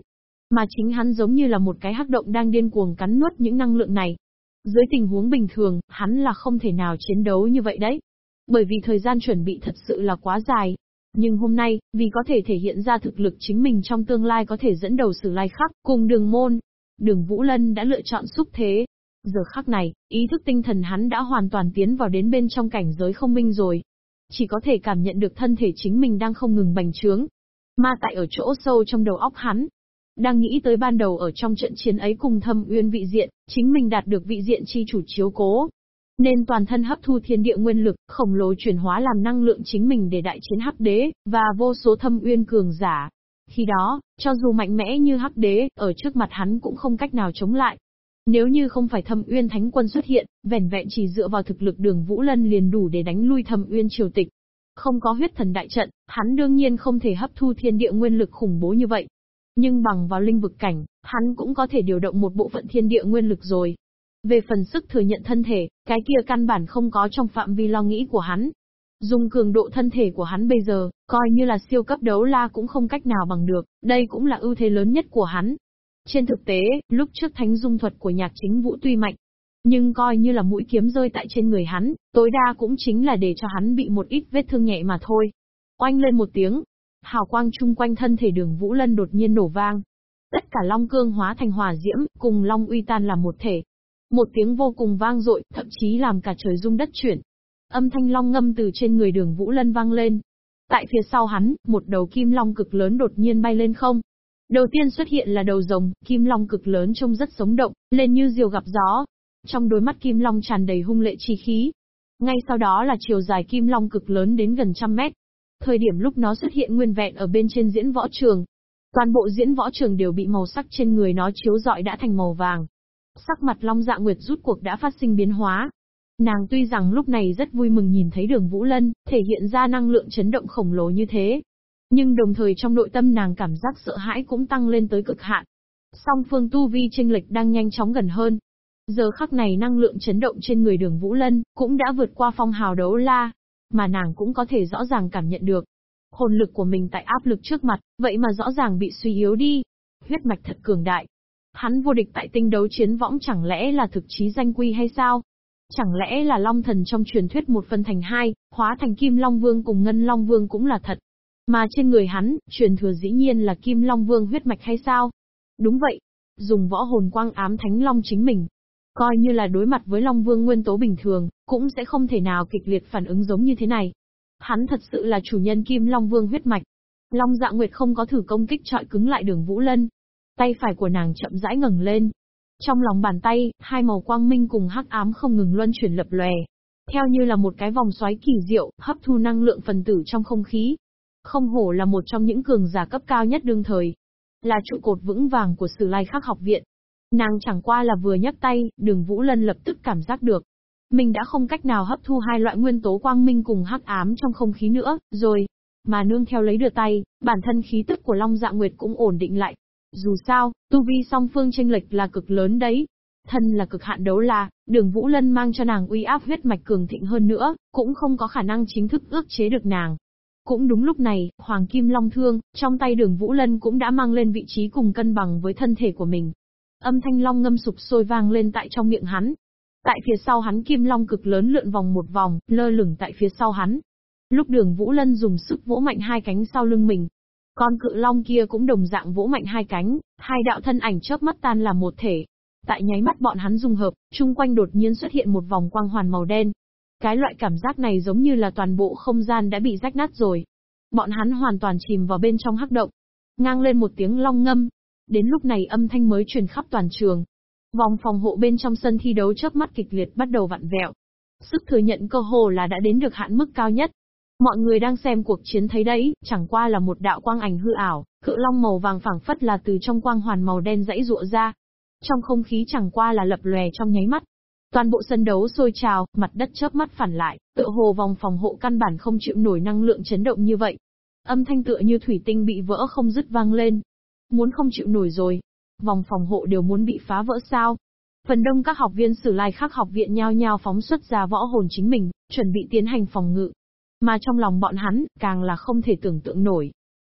Mà chính hắn giống như là một cái hắc động đang điên cuồng cắn nuốt những năng lượng này. Dưới tình huống bình thường, hắn là không thể nào chiến đấu như vậy đấy. Bởi vì thời gian chuẩn bị thật sự là quá dài. Nhưng hôm nay, vì có thể thể hiện ra thực lực chính mình trong tương lai có thể dẫn đầu sử lai khắc, cùng đường môn, đường Vũ Lân đã lựa chọn xúc thế. Giờ khắc này, ý thức tinh thần hắn đã hoàn toàn tiến vào đến bên trong cảnh giới không minh rồi chỉ có thể cảm nhận được thân thể chính mình đang không ngừng bành trướng. Mà tại ở chỗ sâu trong đầu óc hắn, đang nghĩ tới ban đầu ở trong trận chiến ấy cùng thâm uyên vị diện, chính mình đạt được vị diện chi chủ chiếu cố. Nên toàn thân hấp thu thiên địa nguyên lực, khổng lồ chuyển hóa làm năng lượng chính mình để đại chiến hắc đế, và vô số thâm uyên cường giả. Khi đó, cho dù mạnh mẽ như hắc đế, ở trước mặt hắn cũng không cách nào chống lại. Nếu như không phải thâm uyên thánh quân xuất hiện, vẻn vẹn chỉ dựa vào thực lực đường Vũ Lân liền đủ để đánh lui thâm uyên triều tịch. Không có huyết thần đại trận, hắn đương nhiên không thể hấp thu thiên địa nguyên lực khủng bố như vậy. Nhưng bằng vào linh vực cảnh, hắn cũng có thể điều động một bộ phận thiên địa nguyên lực rồi. Về phần sức thừa nhận thân thể, cái kia căn bản không có trong phạm vi lo nghĩ của hắn. Dùng cường độ thân thể của hắn bây giờ, coi như là siêu cấp đấu la cũng không cách nào bằng được, đây cũng là ưu thế lớn nhất của hắn. Trên thực tế, lúc trước thánh dung thuật của nhạc chính vũ tuy mạnh, nhưng coi như là mũi kiếm rơi tại trên người hắn, tối đa cũng chính là để cho hắn bị một ít vết thương nhẹ mà thôi. Oanh lên một tiếng, hào quang chung quanh thân thể đường Vũ Lân đột nhiên nổ vang. Tất cả long cương hóa thành hỏa diễm, cùng long uy tan làm một thể. Một tiếng vô cùng vang dội, thậm chí làm cả trời rung đất chuyển. Âm thanh long ngâm từ trên người đường Vũ Lân vang lên. Tại phía sau hắn, một đầu kim long cực lớn đột nhiên bay lên không, Đầu tiên xuất hiện là đầu rồng, kim long cực lớn trông rất sống động, lên như diều gặp gió. Trong đôi mắt kim long tràn đầy hung lệ chi khí. Ngay sau đó là chiều dài kim long cực lớn đến gần trăm mét. Thời điểm lúc nó xuất hiện nguyên vẹn ở bên trên diễn võ trường. Toàn bộ diễn võ trường đều bị màu sắc trên người nó chiếu rọi đã thành màu vàng. Sắc mặt long dạ nguyệt rút cuộc đã phát sinh biến hóa, Nàng tuy rằng lúc này rất vui mừng nhìn thấy đường Vũ Lân, thể hiện ra năng lượng chấn động khổng lồ như thế, nhưng đồng thời trong nội tâm nàng cảm giác sợ hãi cũng tăng lên tới cực hạn. Song phương tu vi tranh lệch đang nhanh chóng gần hơn. Giờ khắc này năng lượng chấn động trên người đường Vũ Lân, cũng đã vượt qua phong hào đấu la, mà nàng cũng có thể rõ ràng cảm nhận được. Hồn lực của mình tại áp lực trước mặt, vậy mà rõ ràng bị suy yếu đi. Huyết mạch thật cường đại. Hắn vô địch tại tinh đấu chiến võng chẳng lẽ là thực chí danh quy hay sao? Chẳng lẽ là Long Thần trong truyền thuyết một phần thành hai, hóa thành Kim Long Vương cùng Ngân Long Vương cũng là thật? Mà trên người hắn, truyền thừa dĩ nhiên là Kim Long Vương huyết mạch hay sao? Đúng vậy. Dùng võ hồn quang ám Thánh Long chính mình. Coi như là đối mặt với Long Vương nguyên tố bình thường, cũng sẽ không thể nào kịch liệt phản ứng giống như thế này. Hắn thật sự là chủ nhân Kim Long Vương huyết mạch. Long Dạ Nguyệt không có thử công kích trọi cứng lại đường Vũ Lân. Tay phải của nàng chậm rãi ngẩng lên. Trong lòng bàn tay, hai màu quang minh cùng hắc ám không ngừng luân chuyển lập lòe. Theo như là một cái vòng xoáy kỳ diệu, hấp thu năng lượng phần tử trong không khí. Không hổ là một trong những cường giả cấp cao nhất đương thời. Là trụ cột vững vàng của Sử Lai Khắc học viện. Nàng chẳng qua là vừa nhấc tay, đường Vũ Lân lập tức cảm giác được. Mình đã không cách nào hấp thu hai loại nguyên tố quang minh cùng hắc ám trong không khí nữa, rồi. Mà nương theo lấy đưa tay, bản thân khí tức của Long Dạ Nguyệt cũng ổn định lại. Dù sao, tu vi song phương tranh lệch là cực lớn đấy. Thân là cực hạn đấu la, đường Vũ Lân mang cho nàng uy áp huyết mạch cường thịnh hơn nữa, cũng không có khả năng chính thức ước chế được nàng. Cũng đúng lúc này, Hoàng Kim Long Thương, trong tay đường Vũ Lân cũng đã mang lên vị trí cùng cân bằng với thân thể của mình. Âm thanh long ngâm sụp sôi vang lên tại trong miệng hắn. Tại phía sau hắn Kim Long cực lớn lượn vòng một vòng, lơ lửng tại phía sau hắn. Lúc đường Vũ Lân dùng sức vỗ mạnh hai cánh sau lưng mình, con cự long kia cũng đồng dạng vỗ mạnh hai cánh, hai đạo thân ảnh chớp mắt tan làm một thể. Tại nháy mắt bọn hắn dung hợp, chung quanh đột nhiên xuất hiện một vòng quang hoàn màu đen. Cái loại cảm giác này giống như là toàn bộ không gian đã bị rách nát rồi. Bọn hắn hoàn toàn chìm vào bên trong hắc động. Ngang lên một tiếng long ngâm. Đến lúc này âm thanh mới truyền khắp toàn trường. Vòng phòng hộ bên trong sân thi đấu chớp mắt kịch liệt bắt đầu vặn vẹo. Sức thừa nhận cơ hồ là đã đến được hạn mức cao nhất. Mọi người đang xem cuộc chiến thấy đấy, chẳng qua là một đạo quang ảnh hư ảo, cự long màu vàng phẳng phất là từ trong quang hoàn màu đen dãy rụa ra. Trong không khí chẳng qua là lập lòe trong nháy mắt. Toàn bộ sân đấu sôi trào, mặt đất chớp mắt phản lại, tựa hồ vòng phòng hộ căn bản không chịu nổi năng lượng chấn động như vậy. Âm thanh tựa như thủy tinh bị vỡ không dứt vang lên. Muốn không chịu nổi rồi. Vòng phòng hộ đều muốn bị phá vỡ sao? Phần đông các học viên sử lai khác học viện nhao nhao phóng xuất ra võ hồn chính mình, chuẩn bị tiến hành phòng ngự. Mà trong lòng bọn hắn, càng là không thể tưởng tượng nổi.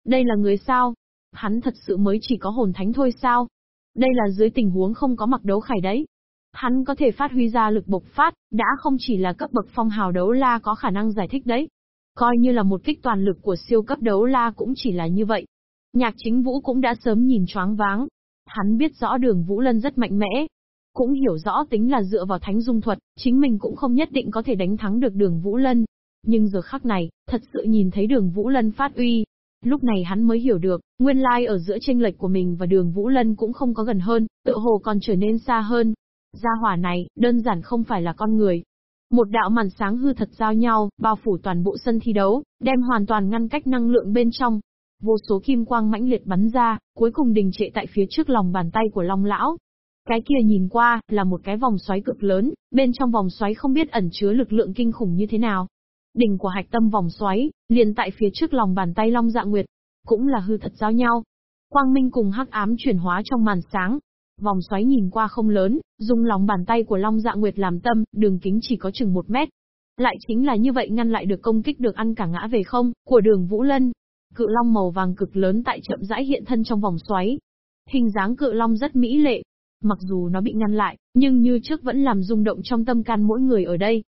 Đây là người sao? Hắn thật sự mới chỉ có hồn thánh thôi sao? Đây là dưới tình huống không có mặc đấu khải đấy. Hắn có thể phát huy ra lực bộc phát, đã không chỉ là cấp bậc phong hào đấu la có khả năng giải thích đấy. Coi như là một kích toàn lực của siêu cấp đấu la cũng chỉ là như vậy. Nhạc chính vũ cũng đã sớm nhìn choáng váng. Hắn biết rõ đường Vũ Lân rất mạnh mẽ. Cũng hiểu rõ tính là dựa vào thánh dung thuật, chính mình cũng không nhất định có thể đánh thắng được đường Vũ Lân. Nhưng giờ khắc này, thật sự nhìn thấy đường Vũ Lân phát uy. Lúc này hắn mới hiểu được, nguyên lai ở giữa tranh lệch của mình và đường Vũ Lân cũng không có gần hơn, tự hồ còn trở nên xa hơn. Gia hỏa này, đơn giản không phải là con người. Một đạo màn sáng hư thật giao nhau, bao phủ toàn bộ sân thi đấu, đem hoàn toàn ngăn cách năng lượng bên trong. Vô số kim quang mãnh liệt bắn ra, cuối cùng đình trệ tại phía trước lòng bàn tay của Long Lão. Cái kia nhìn qua, là một cái vòng xoáy cực lớn, bên trong vòng xoáy không biết ẩn chứa lực lượng kinh khủng như thế nào. Đỉnh của hạch tâm vòng xoáy, liền tại phía trước lòng bàn tay Long Dạ Nguyệt, cũng là hư thật giao nhau. Quang minh cùng hắc ám chuyển hóa trong màn sáng. Vòng xoáy nhìn qua không lớn, dùng lòng bàn tay của Long Dạ Nguyệt làm tâm, đường kính chỉ có chừng một mét. Lại chính là như vậy ngăn lại được công kích được ăn cả ngã về không, của đường Vũ Lân. Cự long màu vàng cực lớn tại chậm rãi hiện thân trong vòng xoáy. Hình dáng cự long rất mỹ lệ. Mặc dù nó bị ngăn lại, nhưng như trước vẫn làm rung động trong tâm can mỗi người ở đây.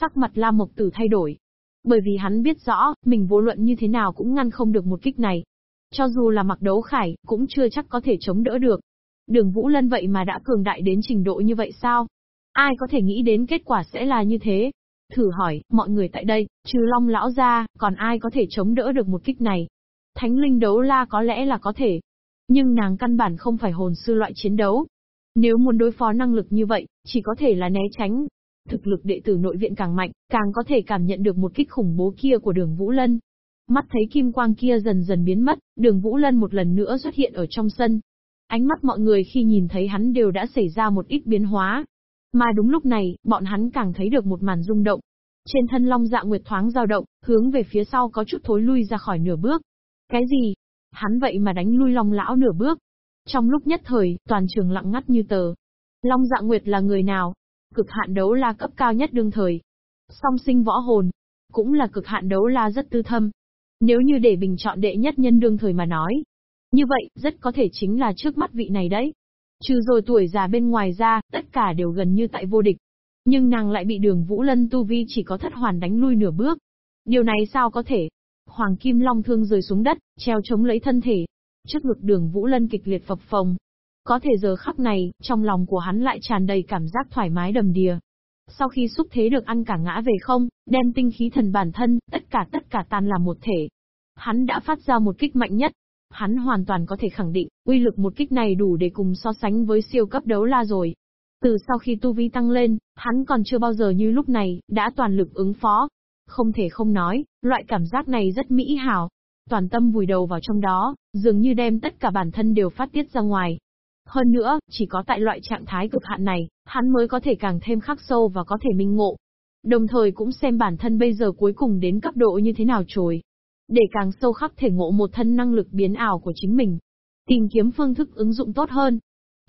Sắc mặt La Mộc Tử thay đổi. Bởi vì hắn biết rõ, mình vô luận như thế nào cũng ngăn không được một kích này. Cho dù là mặc đấu khải, cũng chưa chắc có thể chống đỡ được. Đường Vũ Lân vậy mà đã cường đại đến trình độ như vậy sao? Ai có thể nghĩ đến kết quả sẽ là như thế? Thử hỏi, mọi người tại đây, trừ Long Lão ra, còn ai có thể chống đỡ được một kích này? Thánh linh đấu la có lẽ là có thể. Nhưng nàng căn bản không phải hồn sư loại chiến đấu. Nếu muốn đối phó năng lực như vậy, chỉ có thể là né tránh, Thực lực đệ tử nội viện càng mạnh, càng có thể cảm nhận được một kích khủng bố kia của đường Vũ Lân. Mắt thấy kim quang kia dần dần biến mất, đường Vũ Lân một lần nữa xuất hiện ở trong sân. Ánh mắt mọi người khi nhìn thấy hắn đều đã xảy ra một ít biến hóa. Mà đúng lúc này, bọn hắn càng thấy được một màn rung động. Trên thân long dạ nguyệt thoáng dao động, hướng về phía sau có chút thối lui ra khỏi nửa bước. Cái gì? Hắn vậy mà đánh lui long lão nửa bước. Trong lúc nhất thời, toàn trường lặng ngắt như tờ. Long dạ nguyệt là người nào? Cực hạn đấu la cấp cao nhất đương thời. Song sinh võ hồn. Cũng là cực hạn đấu la rất tư thâm. Nếu như để bình chọn đệ nhất nhân đương thời mà nói. Như vậy, rất có thể chính là trước mắt vị này đấy. Trừ rồi tuổi già bên ngoài ra, tất cả đều gần như tại vô địch. Nhưng nàng lại bị đường Vũ Lân Tu Vi chỉ có thất hoàn đánh lui nửa bước. Điều này sao có thể? Hoàng Kim Long thương rơi xuống đất, treo chống lấy thân thể. Trước ngực đường Vũ Lân kịch liệt phập phồng, có thể giờ khắc này, trong lòng của hắn lại tràn đầy cảm giác thoải mái đầm đìa. Sau khi xúc thế được ăn cả ngã về không, đem tinh khí thần bản thân, tất cả tất cả tan làm một thể. Hắn đã phát ra một kích mạnh nhất. Hắn hoàn toàn có thể khẳng định, uy lực một kích này đủ để cùng so sánh với siêu cấp đấu la rồi. Từ sau khi tu vi tăng lên, hắn còn chưa bao giờ như lúc này, đã toàn lực ứng phó. Không thể không nói, loại cảm giác này rất mỹ hào. toàn tâm vùi đầu vào trong đó, dường như đem tất cả bản thân đều phát tiết ra ngoài. Hơn nữa, chỉ có tại loại trạng thái cực hạn này, hắn mới có thể càng thêm khắc sâu và có thể minh ngộ. Đồng thời cũng xem bản thân bây giờ cuối cùng đến cấp độ như thế nào trồi. Để càng sâu khắc thể ngộ một thân năng lực biến ảo của chính mình. Tìm kiếm phương thức ứng dụng tốt hơn.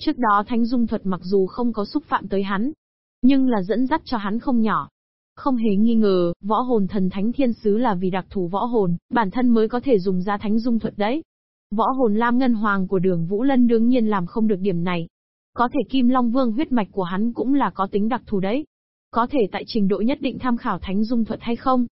Trước đó Thánh Dung Thuật mặc dù không có xúc phạm tới hắn, nhưng là dẫn dắt cho hắn không nhỏ. Không hề nghi ngờ, võ hồn thần thánh thiên sứ là vì đặc thù võ hồn, bản thân mới có thể dùng ra thánh dung thuật đấy. Võ hồn Lam Ngân Hoàng của đường Vũ Lân đương nhiên làm không được điểm này. Có thể Kim Long Vương huyết mạch của hắn cũng là có tính đặc thù đấy. Có thể tại trình độ nhất định tham khảo thánh dung thuật hay không?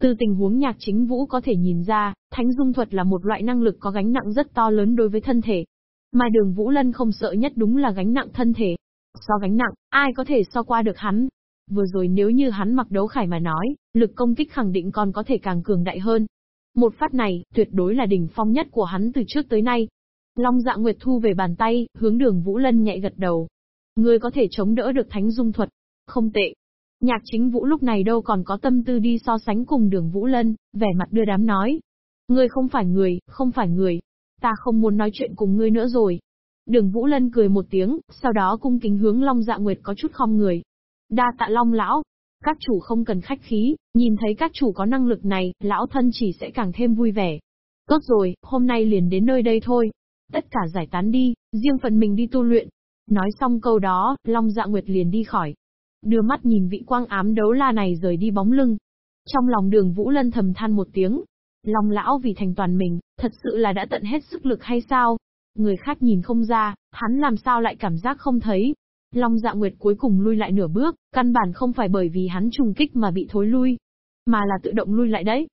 Từ tình huống nhạc chính vũ có thể nhìn ra, thánh dung thuật là một loại năng lực có gánh nặng rất to lớn đối với thân thể. Mà đường Vũ Lân không sợ nhất đúng là gánh nặng thân thể. So gánh nặng, ai có thể so qua được hắn, Vừa rồi nếu như hắn mặc đấu khải mà nói, lực công kích khẳng định còn có thể càng cường đại hơn. Một phát này, tuyệt đối là đỉnh phong nhất của hắn từ trước tới nay. Long dạ nguyệt thu về bàn tay, hướng đường Vũ Lân nhẹ gật đầu. Người có thể chống đỡ được thánh dung thuật. Không tệ. Nhạc chính Vũ lúc này đâu còn có tâm tư đi so sánh cùng đường Vũ Lân, vẻ mặt đưa đám nói. Ngươi không phải người, không phải người. Ta không muốn nói chuyện cùng ngươi nữa rồi. Đường Vũ Lân cười một tiếng, sau đó cung kính hướng Long Dạ Nguyệt có chút không người, Đa tạ long lão. Các chủ không cần khách khí, nhìn thấy các chủ có năng lực này, lão thân chỉ sẽ càng thêm vui vẻ. Tốt rồi, hôm nay liền đến nơi đây thôi. Tất cả giải tán đi, riêng phần mình đi tu luyện. Nói xong câu đó, Long Dạ Nguyệt liền đi khỏi. Đưa mắt nhìn vị quang ám đấu la này rời đi bóng lưng. Trong lòng đường Vũ Lân thầm than một tiếng. Long lão vì thành toàn mình, thật sự là đã tận hết sức lực hay sao? Người khác nhìn không ra, hắn làm sao lại cảm giác không thấy. Long dạ nguyệt cuối cùng lui lại nửa bước, căn bản không phải bởi vì hắn trùng kích mà bị thối lui, mà là tự động lui lại đấy.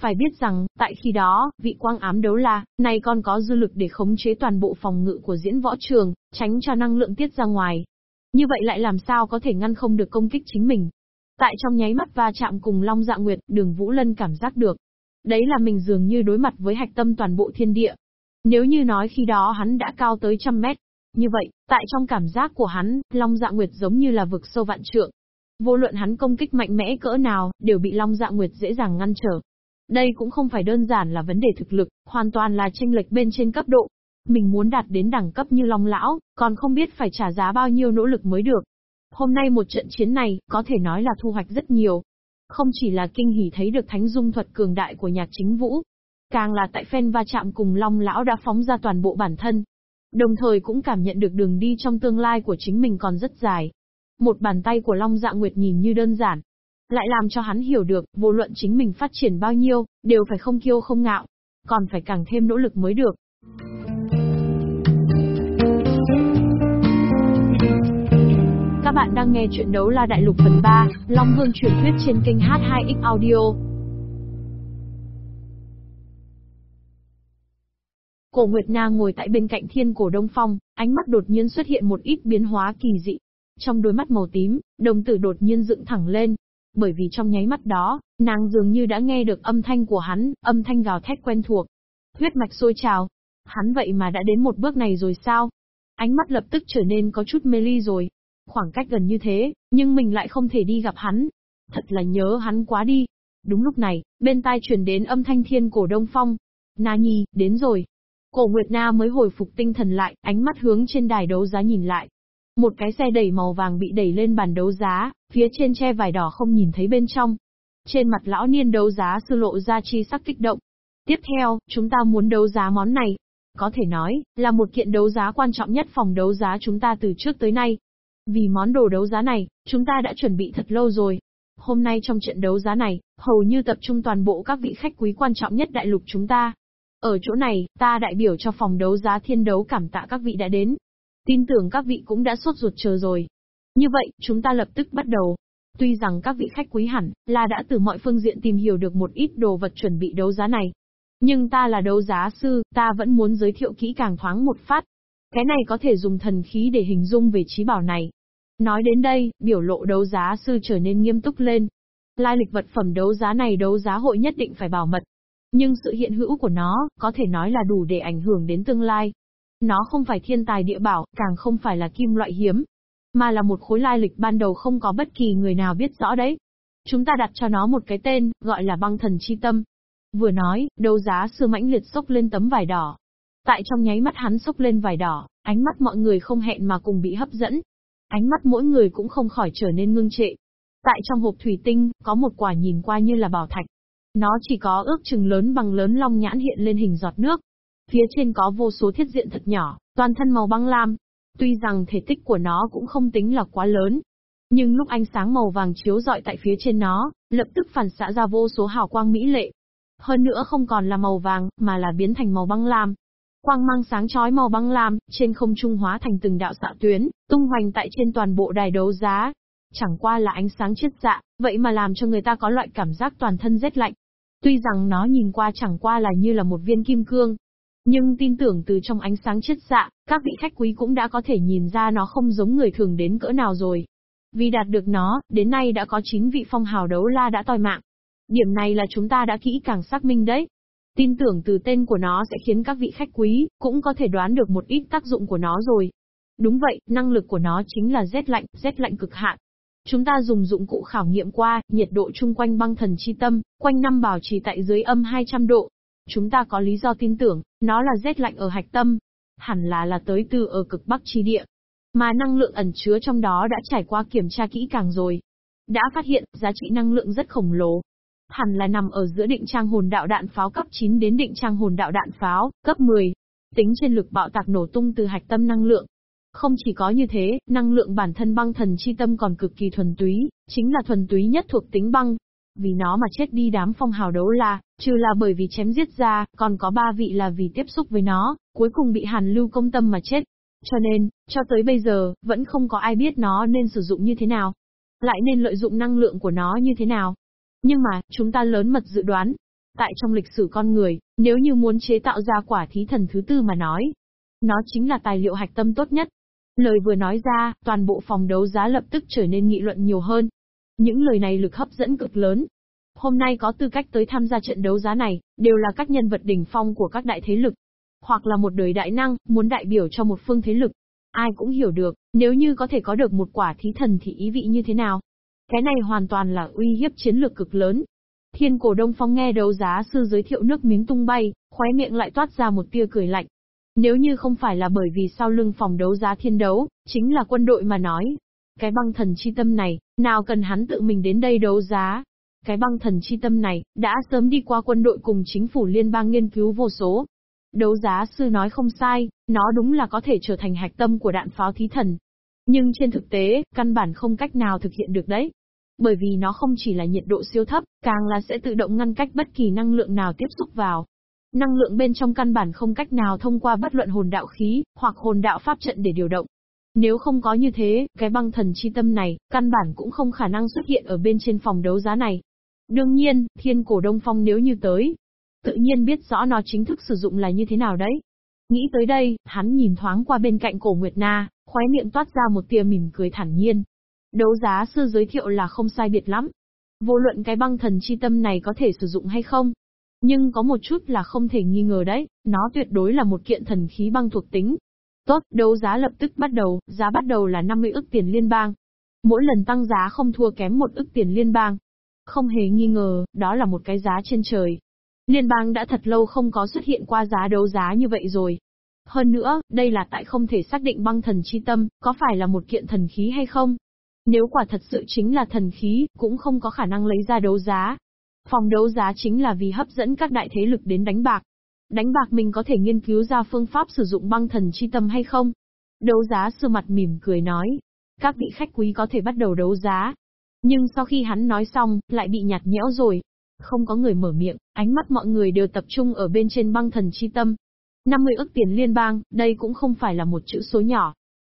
Phải biết rằng, tại khi đó, vị quang ám đấu la, này còn có dư lực để khống chế toàn bộ phòng ngự của diễn võ trường, tránh cho năng lượng tiết ra ngoài. Như vậy lại làm sao có thể ngăn không được công kích chính mình. Tại trong nháy mắt va chạm cùng Long Dạ Nguyệt, đường Vũ Lân cảm giác được. Đấy là mình dường như đối mặt với hạch tâm toàn bộ thiên địa. Nếu như nói khi đó hắn đã cao tới trăm mét, như vậy, tại trong cảm giác của hắn, Long Dạ Nguyệt giống như là vực sâu vạn trượng. Vô luận hắn công kích mạnh mẽ cỡ nào, đều bị Long Dạ Nguyệt dễ dàng ngăn trở. Đây cũng không phải đơn giản là vấn đề thực lực, hoàn toàn là tranh lệch bên trên cấp độ. Mình muốn đạt đến đẳng cấp như Long Lão, còn không biết phải trả giá bao nhiêu nỗ lực mới được. Hôm nay một trận chiến này, có thể nói là thu hoạch rất nhiều. Không chỉ là kinh hỉ thấy được thánh dung thuật cường đại của nhạc chính vũ, càng là tại phen va chạm cùng Long Lão đã phóng ra toàn bộ bản thân, Đồng thời cũng cảm nhận được đường đi trong tương lai của chính mình còn rất dài. Một bàn tay của Long Dạ Nguyệt nhìn như đơn giản, lại làm cho hắn hiểu được, vô luận chính mình phát triển bao nhiêu, đều phải không kiêu không ngạo, còn phải càng thêm nỗ lực mới được. Các bạn đang nghe chuyện đấu la đại lục phần 3, Long Vương truyền thuyết trên kênh H2X Audio. Cổ Nguyệt Na ngồi tại bên cạnh thiên cổ Đông Phong, ánh mắt đột nhiên xuất hiện một ít biến hóa kỳ dị. Trong đôi mắt màu tím, đồng tử đột nhiên dựng thẳng lên. Bởi vì trong nháy mắt đó, nàng dường như đã nghe được âm thanh của hắn, âm thanh gào thét quen thuộc. Huyết mạch sôi trào. Hắn vậy mà đã đến một bước này rồi sao? Ánh mắt lập tức trở nên có chút mê ly rồi. Khoảng cách gần như thế, nhưng mình lại không thể đi gặp hắn. Thật là nhớ hắn quá đi. Đúng lúc này, bên tai truyền đến âm thanh thiên cổ Đông Phong. Na Nhi, đến rồi. Cổ Nguyệt Na mới hồi phục tinh thần lại, ánh mắt hướng trên đài đấu giá nhìn lại. Một cái xe đẩy màu vàng bị đẩy lên bàn đấu giá, phía trên che vải đỏ không nhìn thấy bên trong. Trên mặt lão niên đấu giá sư lộ ra chi sắc kích động. Tiếp theo, chúng ta muốn đấu giá món này. Có thể nói, là một kiện đấu giá quan trọng nhất phòng đấu giá chúng ta từ trước tới nay. Vì món đồ đấu giá này, chúng ta đã chuẩn bị thật lâu rồi. Hôm nay trong trận đấu giá này, hầu như tập trung toàn bộ các vị khách quý quan trọng nhất đại lục chúng ta, ở chỗ này, ta đại biểu cho phòng đấu giá thiên đấu cảm tạ các vị đã đến. Tin tưởng các vị cũng đã sốt ruột chờ rồi. Như vậy, chúng ta lập tức bắt đầu. Tuy rằng các vị khách quý hẳn là đã từ mọi phương diện tìm hiểu được một ít đồ vật chuẩn bị đấu giá này. Nhưng ta là đấu giá sư, ta vẫn muốn giới thiệu kỹ càng thoáng một phát. Cái này có thể dùng thần khí để hình dung về trí bảo này. Nói đến đây, biểu lộ đấu giá sư trở nên nghiêm túc lên. Lai lịch vật phẩm đấu giá này đấu giá hội nhất định phải bảo mật, nhưng sự hiện hữu của nó, có thể nói là đủ để ảnh hưởng đến tương lai. Nó không phải thiên tài địa bảo, càng không phải là kim loại hiếm, mà là một khối lai lịch ban đầu không có bất kỳ người nào biết rõ đấy. Chúng ta đặt cho nó một cái tên, gọi là băng thần chi tâm. Vừa nói, đấu giá sư mãnh liệt sốc lên tấm vải đỏ. Tại trong nháy mắt hắn sốc lên vải đỏ, ánh mắt mọi người không hẹn mà cùng bị hấp dẫn. Ánh mắt mỗi người cũng không khỏi trở nên ngưng trệ. Tại trong hộp thủy tinh, có một quả nhìn qua như là bảo thạch. Nó chỉ có ước chừng lớn bằng lớn long nhãn hiện lên hình giọt nước. Phía trên có vô số thiết diện thật nhỏ, toàn thân màu băng lam. Tuy rằng thể tích của nó cũng không tính là quá lớn, nhưng lúc ánh sáng màu vàng chiếu rọi tại phía trên nó, lập tức phản xạ ra vô số hào quang mỹ lệ. Hơn nữa không còn là màu vàng, mà là biến thành màu băng lam. Quang mang sáng chói màu băng lam, trên không trung hóa thành từng đạo xạ tuyến, tung hoành tại trên toàn bộ đài đấu giá. Chẳng qua là ánh sáng chiết dạ, vậy mà làm cho người ta có loại cảm giác toàn thân rét lạnh. Tuy rằng nó nhìn qua chẳng qua là như là một viên kim cương, nhưng tin tưởng từ trong ánh sáng chiết dạ, các vị khách quý cũng đã có thể nhìn ra nó không giống người thường đến cỡ nào rồi. Vì đạt được nó, đến nay đã có 9 vị phong hào đấu la đã toi mạng. Điểm này là chúng ta đã kỹ càng xác minh đấy. Tin tưởng từ tên của nó sẽ khiến các vị khách quý, cũng có thể đoán được một ít tác dụng của nó rồi. Đúng vậy, năng lực của nó chính là rét lạnh, rét lạnh cực hạn. Chúng ta dùng dụng cụ khảo nghiệm qua, nhiệt độ chung quanh băng thần chi tâm, quanh năm bảo trì tại dưới âm 200 độ. Chúng ta có lý do tin tưởng, nó là rét lạnh ở hạch tâm. Hẳn là là tới từ ở cực bắc chi địa. Mà năng lượng ẩn chứa trong đó đã trải qua kiểm tra kỹ càng rồi. Đã phát hiện, giá trị năng lượng rất khổng lồ. Hẳn là nằm ở giữa định trang hồn đạo đạn pháo cấp 9 đến định trang hồn đạo đạn pháo, cấp 10. Tính trên lực bạo tạc nổ tung từ hạch tâm năng lượng. Không chỉ có như thế, năng lượng bản thân băng thần chi tâm còn cực kỳ thuần túy, chính là thuần túy nhất thuộc tính băng. Vì nó mà chết đi đám phong hào đấu la, trừ là bởi vì chém giết ra, còn có ba vị là vì tiếp xúc với nó, cuối cùng bị hàn lưu công tâm mà chết. Cho nên, cho tới bây giờ, vẫn không có ai biết nó nên sử dụng như thế nào. Lại nên lợi dụng năng lượng của nó như thế nào. Nhưng mà, chúng ta lớn mật dự đoán. Tại trong lịch sử con người, nếu như muốn chế tạo ra quả thí thần thứ tư mà nói, nó chính là tài liệu hạch tâm tốt nhất. Lời vừa nói ra, toàn bộ phòng đấu giá lập tức trở nên nghị luận nhiều hơn. Những lời này lực hấp dẫn cực lớn. Hôm nay có tư cách tới tham gia trận đấu giá này, đều là các nhân vật đỉnh phong của các đại thế lực hoặc là một đời đại năng, muốn đại biểu cho một phương thế lực. Ai cũng hiểu được, nếu như có thể có được một quả thí thần thì ý vị như thế nào. Cái này hoàn toàn là uy hiếp chiến lược cực lớn. Thiên cổ Đông Phong nghe đấu giá sư giới thiệu nước miếng tung bay, khóe miệng lại toát ra một tia cười lạnh. Nếu như không phải là bởi vì sau lưng phòng đấu giá thiên đấu, chính là quân đội mà nói. Cái băng thần chi tâm này, nào cần hắn tự mình đến đây đấu giá. Cái băng thần chi tâm này, đã sớm đi qua quân đội cùng chính phủ liên bang nghiên cứu vô số, Đấu giá sư nói không sai, nó đúng là có thể trở thành hạch tâm của đạn pháo thí thần. Nhưng trên thực tế, căn bản không cách nào thực hiện được đấy. Bởi vì nó không chỉ là nhiệt độ siêu thấp, càng là sẽ tự động ngăn cách bất kỳ năng lượng nào tiếp xúc vào. Năng lượng bên trong căn bản không cách nào thông qua bất luận hồn đạo khí, hoặc hồn đạo pháp trận để điều động. Nếu không có như thế, cái băng thần chi tâm này, căn bản cũng không khả năng xuất hiện ở bên trên phòng đấu giá này. Đương nhiên, thiên cổ đông phong nếu như tới, tự nhiên biết rõ nó chính thức sử dụng là như thế nào đấy. Nghĩ tới đây, hắn nhìn thoáng qua bên cạnh cổ Nguyệt Na, khóe miệng toát ra một tia mỉm cười thản nhiên. Đấu giá sư giới thiệu là không sai biệt lắm. Vô luận cái băng thần chi tâm này có thể sử dụng hay không. Nhưng có một chút là không thể nghi ngờ đấy, nó tuyệt đối là một kiện thần khí băng thuộc tính. Tốt, đấu giá lập tức bắt đầu, giá bắt đầu là 50 ức tiền liên bang. Mỗi lần tăng giá không thua kém một ức tiền liên bang. Không hề nghi ngờ, đó là một cái giá trên trời. Liên bang đã thật lâu không có xuất hiện qua giá đấu giá như vậy rồi. Hơn nữa, đây là tại không thể xác định băng thần chi tâm, có phải là một kiện thần khí hay không. Nếu quả thật sự chính là thần khí, cũng không có khả năng lấy ra đấu giá. Phòng đấu giá chính là vì hấp dẫn các đại thế lực đến đánh bạc. Đánh bạc mình có thể nghiên cứu ra phương pháp sử dụng băng thần chi tâm hay không? Đấu giá sư mặt mỉm cười nói. Các vị khách quý có thể bắt đầu đấu giá. Nhưng sau khi hắn nói xong, lại bị nhạt nhẽo rồi. Không có người mở miệng, ánh mắt mọi người đều tập trung ở bên trên băng thần chi tâm. 50 ức tiền liên bang, đây cũng không phải là một chữ số nhỏ.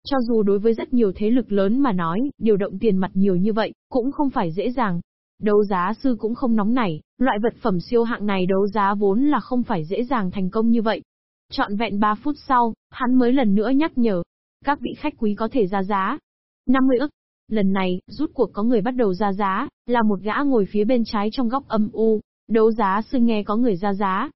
Cho dù đối với rất nhiều thế lực lớn mà nói, điều động tiền mặt nhiều như vậy, cũng không phải dễ dàng. Đấu giá sư cũng không nóng nảy, loại vật phẩm siêu hạng này đấu giá vốn là không phải dễ dàng thành công như vậy. Chọn vẹn 3 phút sau, hắn mới lần nữa nhắc nhở. Các vị khách quý có thể ra giá. 50 ức, Lần này, rút cuộc có người bắt đầu ra giá, là một gã ngồi phía bên trái trong góc âm u, đấu giá sư nghe có người ra giá.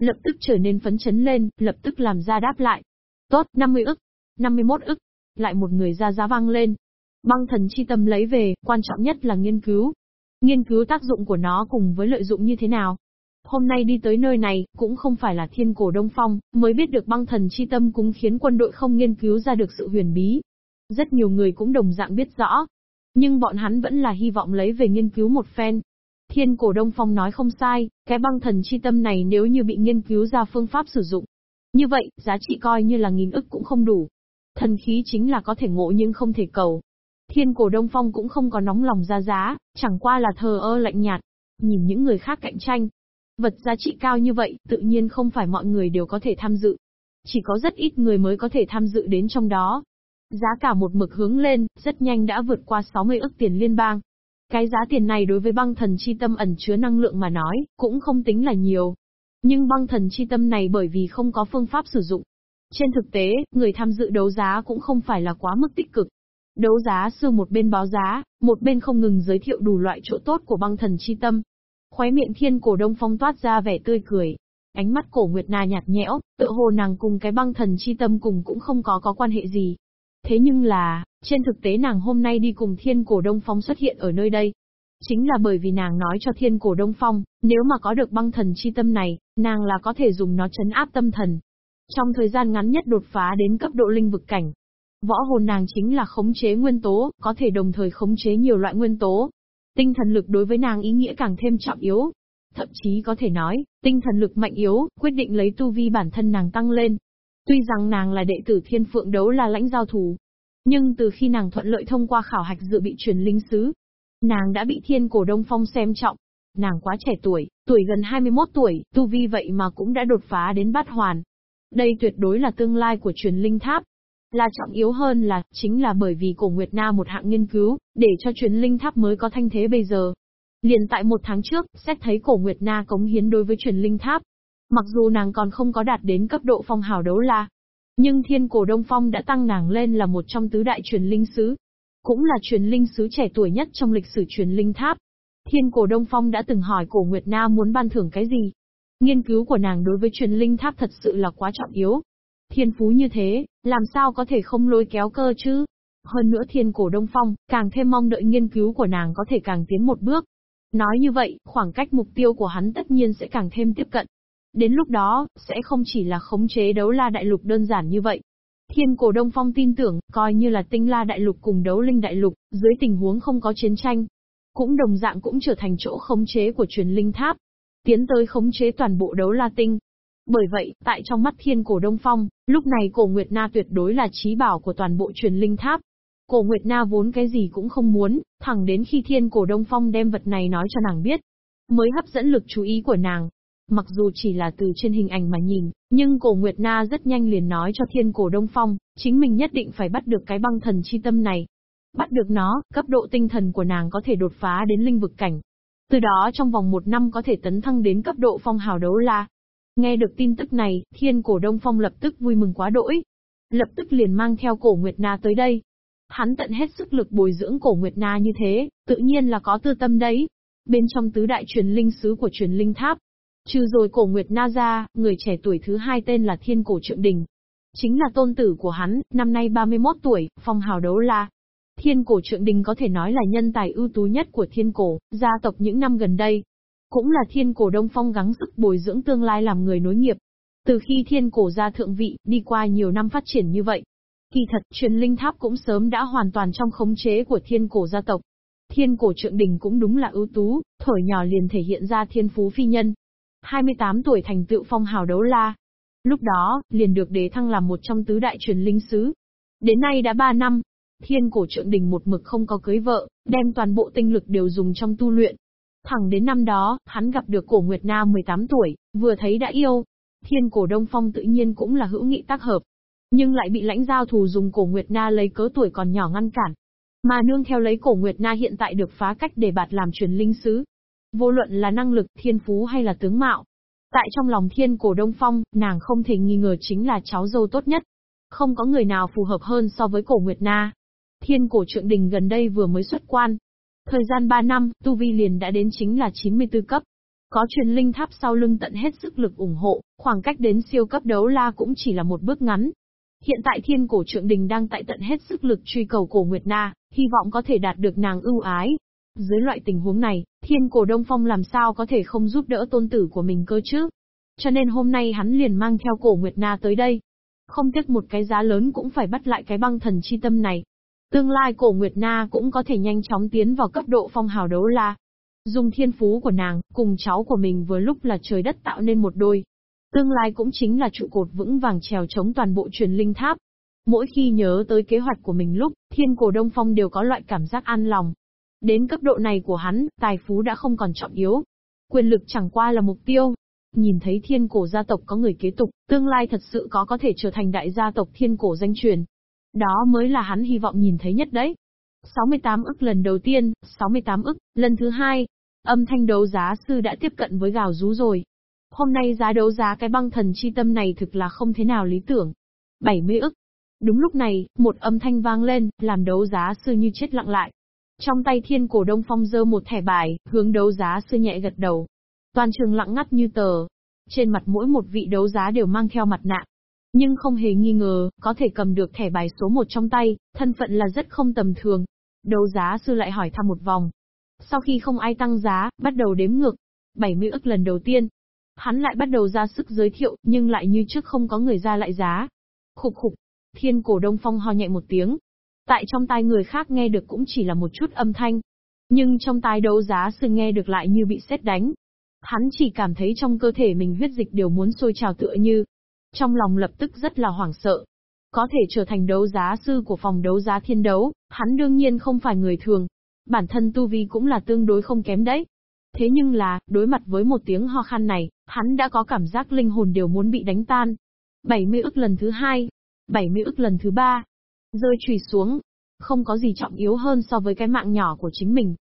Lập tức trở nên phấn chấn lên, lập tức làm ra đáp lại. Tốt, 50 ức, 51 ức, lại một người ra giá vang lên. Băng thần chi tâm lấy về, quan trọng nhất là nghiên cứu. Nghiên cứu tác dụng của nó cùng với lợi dụng như thế nào. Hôm nay đi tới nơi này, cũng không phải là thiên cổ Đông Phong, mới biết được băng thần chi tâm cũng khiến quân đội không nghiên cứu ra được sự huyền bí. Rất nhiều người cũng đồng dạng biết rõ. Nhưng bọn hắn vẫn là hy vọng lấy về nghiên cứu một phen. Thiên cổ Đông Phong nói không sai, cái băng thần chi tâm này nếu như bị nghiên cứu ra phương pháp sử dụng. Như vậy, giá trị coi như là nghìn ức cũng không đủ. Thần khí chính là có thể ngộ nhưng không thể cầu. Thiên cổ Đông Phong cũng không có nóng lòng ra giá, chẳng qua là thờ ơ lạnh nhạt. Nhìn những người khác cạnh tranh, Vật giá trị cao như vậy, tự nhiên không phải mọi người đều có thể tham dự. Chỉ có rất ít người mới có thể tham dự đến trong đó. Giá cả một mực hướng lên, rất nhanh đã vượt qua 60 ức tiền liên bang. Cái giá tiền này đối với băng thần chi tâm ẩn chứa năng lượng mà nói, cũng không tính là nhiều. Nhưng băng thần chi tâm này bởi vì không có phương pháp sử dụng. Trên thực tế, người tham dự đấu giá cũng không phải là quá mức tích cực. Đấu giá sư một bên báo giá, một bên không ngừng giới thiệu đủ loại chỗ tốt của băng thần chi tâm. Khóe miệng thiên cổ đông phong toát ra vẻ tươi cười. Ánh mắt cổ Nguyệt Na nhạt nhẽo, tự hồ nàng cùng cái băng thần chi tâm cùng cũng không có có quan hệ gì. Thế nhưng là, trên thực tế nàng hôm nay đi cùng thiên cổ đông phong xuất hiện ở nơi đây. Chính là bởi vì nàng nói cho thiên cổ đông phong, nếu mà có được băng thần chi tâm này, nàng là có thể dùng nó chấn áp tâm thần. Trong thời gian ngắn nhất đột phá đến cấp độ linh vực cảnh. Võ hồn nàng chính là khống chế nguyên tố, có thể đồng thời khống chế nhiều loại nguyên tố, Tinh thần lực đối với nàng ý nghĩa càng thêm trọng yếu. Thậm chí có thể nói, tinh thần lực mạnh yếu, quyết định lấy tu vi bản thân nàng tăng lên. Tuy rằng nàng là đệ tử thiên phượng đấu là lãnh giao thủ. Nhưng từ khi nàng thuận lợi thông qua khảo hạch dự bị truyền linh sứ, nàng đã bị thiên cổ đông phong xem trọng. Nàng quá trẻ tuổi, tuổi gần 21 tuổi, tu vi vậy mà cũng đã đột phá đến bát hoàn. Đây tuyệt đối là tương lai của truyền linh tháp. Là trọng yếu hơn là, chính là bởi vì cổ Nguyệt Na một hạng nghiên cứu, để cho truyền linh tháp mới có thanh thế bây giờ. Liền tại một tháng trước, xét thấy cổ Nguyệt Na cống hiến đối với truyền linh tháp. Mặc dù nàng còn không có đạt đến cấp độ phong hào đấu la, nhưng thiên cổ Đông Phong đã tăng nàng lên là một trong tứ đại truyền linh sứ. Cũng là truyền linh sứ trẻ tuổi nhất trong lịch sử truyền linh tháp. Thiên cổ Đông Phong đã từng hỏi cổ Nguyệt Na muốn ban thưởng cái gì. Nghiên cứu của nàng đối với truyền linh tháp thật sự là quá trọng yếu. Thiên phú như thế, làm sao có thể không lôi kéo cơ chứ? Hơn nữa thiên cổ Đông Phong, càng thêm mong đợi nghiên cứu của nàng có thể càng tiến một bước. Nói như vậy, khoảng cách mục tiêu của hắn tất nhiên sẽ càng thêm tiếp cận. Đến lúc đó, sẽ không chỉ là khống chế đấu la đại lục đơn giản như vậy. Thiên cổ Đông Phong tin tưởng, coi như là tinh la đại lục cùng đấu linh đại lục, dưới tình huống không có chiến tranh. Cũng đồng dạng cũng trở thành chỗ khống chế của truyền linh tháp. Tiến tới khống chế toàn bộ đấu la tinh, bởi vậy, tại trong mắt thiên cổ Đông Phong, lúc này cổ Nguyệt Na tuyệt đối là trí bảo của toàn bộ truyền linh tháp. Cổ Nguyệt Na vốn cái gì cũng không muốn, thẳng đến khi thiên cổ Đông Phong đem vật này nói cho nàng biết, mới hấp dẫn lực chú ý của nàng. Mặc dù chỉ là từ trên hình ảnh mà nhìn, nhưng cổ Nguyệt Na rất nhanh liền nói cho thiên cổ Đông Phong, chính mình nhất định phải bắt được cái băng thần chi tâm này. Bắt được nó, cấp độ tinh thần của nàng có thể đột phá đến linh vực cảnh. Từ đó trong vòng một năm có thể tấn thăng đến cấp độ phong hào đấu la, Nghe được tin tức này, thiên cổ Đông Phong lập tức vui mừng quá đỗi. Lập tức liền mang theo cổ Nguyệt Na tới đây. Hắn tận hết sức lực bồi dưỡng cổ Nguyệt Na như thế, tự nhiên là có tư tâm đấy. Bên trong tứ đại truyền linh sứ của truyền linh tháp. Trừ rồi cổ Nguyệt Na ra, người trẻ tuổi thứ hai tên là Thiên Cổ Trượng Đình. Chính là tôn tử của hắn, năm nay 31 tuổi, phong hào đấu la. Thiên cổ trượng đình có thể nói là nhân tài ưu tú nhất của thiên cổ, gia tộc những năm gần đây. Cũng là thiên cổ đông phong gắng sức bồi dưỡng tương lai làm người nối nghiệp. Từ khi thiên cổ ra thượng vị, đi qua nhiều năm phát triển như vậy. Kỳ thật, truyền linh tháp cũng sớm đã hoàn toàn trong khống chế của thiên cổ gia tộc. Thiên cổ trượng đình cũng đúng là ưu tú, thổi nhỏ liền thể hiện ra thiên phú phi nhân. 28 tuổi thành tựu phong hào đấu la. Lúc đó, liền được đế thăng làm một trong tứ đại truyền linh sứ. Đến nay đã 3 năm, thiên cổ trượng đình một mực không có cưới vợ, đem toàn bộ tinh lực đều dùng trong tu luyện, Thẳng đến năm đó, hắn gặp được cổ Nguyệt Na 18 tuổi, vừa thấy đã yêu. Thiên cổ Đông Phong tự nhiên cũng là hữu nghị tác hợp. Nhưng lại bị lãnh giao thù dùng cổ Nguyệt Na lấy cớ tuổi còn nhỏ ngăn cản. Mà nương theo lấy cổ Nguyệt Na hiện tại được phá cách để bạt làm truyền linh sứ. Vô luận là năng lực, thiên phú hay là tướng mạo. Tại trong lòng thiên cổ Đông Phong, nàng không thể nghi ngờ chính là cháu dâu tốt nhất. Không có người nào phù hợp hơn so với cổ Nguyệt Na. Thiên cổ trượng đình gần đây vừa mới xuất quan, Thời gian 3 năm, Tu Vi liền đã đến chính là 94 cấp. Có truyền linh tháp sau lưng tận hết sức lực ủng hộ, khoảng cách đến siêu cấp đấu la cũng chỉ là một bước ngắn. Hiện tại thiên cổ trượng đình đang tại tận hết sức lực truy cầu cổ Nguyệt Na, hy vọng có thể đạt được nàng ưu ái. Dưới loại tình huống này, Thiên cổ Đông Phong làm sao có thể không giúp đỡ tôn tử của mình cơ chứ? Cho nên hôm nay hắn liền mang theo cổ Nguyệt Na tới đây. Không tiếc một cái giá lớn cũng phải bắt lại cái băng thần chi tâm này. Tương lai cổ Nguyệt Na cũng có thể nhanh chóng tiến vào cấp độ phong hào đấu la. Dùng thiên phú của nàng, cùng cháu của mình vừa lúc là trời đất tạo nên một đôi. Tương lai cũng chính là trụ cột vững vàng trèo chống toàn bộ truyền linh tháp. Mỗi khi nhớ tới kế hoạch của mình lúc, thiên cổ Đông Phong đều có loại cảm giác an lòng. Đến cấp độ này của hắn, tài phú đã không còn trọng yếu. Quyền lực chẳng qua là mục tiêu. Nhìn thấy thiên cổ gia tộc có người kế tục, tương lai thật sự có có thể trở thành đại gia tộc thiên cổ danh truyền. Đó mới là hắn hy vọng nhìn thấy nhất đấy. 68 ức lần đầu tiên, 68 ức, lần thứ hai. Âm thanh đấu giá sư đã tiếp cận với gào rú rồi. Hôm nay giá đấu giá cái băng thần chi tâm này thực là không thế nào lý tưởng. 70 ức. Đúng lúc này, một âm thanh vang lên, làm đấu giá sư như chết lặng lại. Trong tay thiên cổ đông phong dơ một thẻ bài, hướng đấu giá sư nhẹ gật đầu. Toàn trường lặng ngắt như tờ. Trên mặt mỗi một vị đấu giá đều mang theo mặt nạ. Nhưng không hề nghi ngờ, có thể cầm được thẻ bài số một trong tay, thân phận là rất không tầm thường. Đấu giá sư lại hỏi thăm một vòng. Sau khi không ai tăng giá, bắt đầu đếm ngược. 70 ức lần đầu tiên. Hắn lại bắt đầu ra sức giới thiệu, nhưng lại như trước không có người ra lại giá. Khục khục. Thiên cổ đông phong ho nhẹ một tiếng, Tại trong tai người khác nghe được cũng chỉ là một chút âm thanh. Nhưng trong tai đấu giá sư nghe được lại như bị sét đánh. Hắn chỉ cảm thấy trong cơ thể mình huyết dịch đều muốn sôi trào tựa như. Trong lòng lập tức rất là hoảng sợ. Có thể trở thành đấu giá sư của phòng đấu giá thiên đấu, hắn đương nhiên không phải người thường. Bản thân tu vi cũng là tương đối không kém đấy. Thế nhưng là, đối mặt với một tiếng ho khan này, hắn đã có cảm giác linh hồn đều muốn bị đánh tan. 70 ức lần thứ hai, 70 ức lần thứ ba, Rơi chùy xuống. Không có gì trọng yếu hơn so với cái mạng nhỏ của chính mình.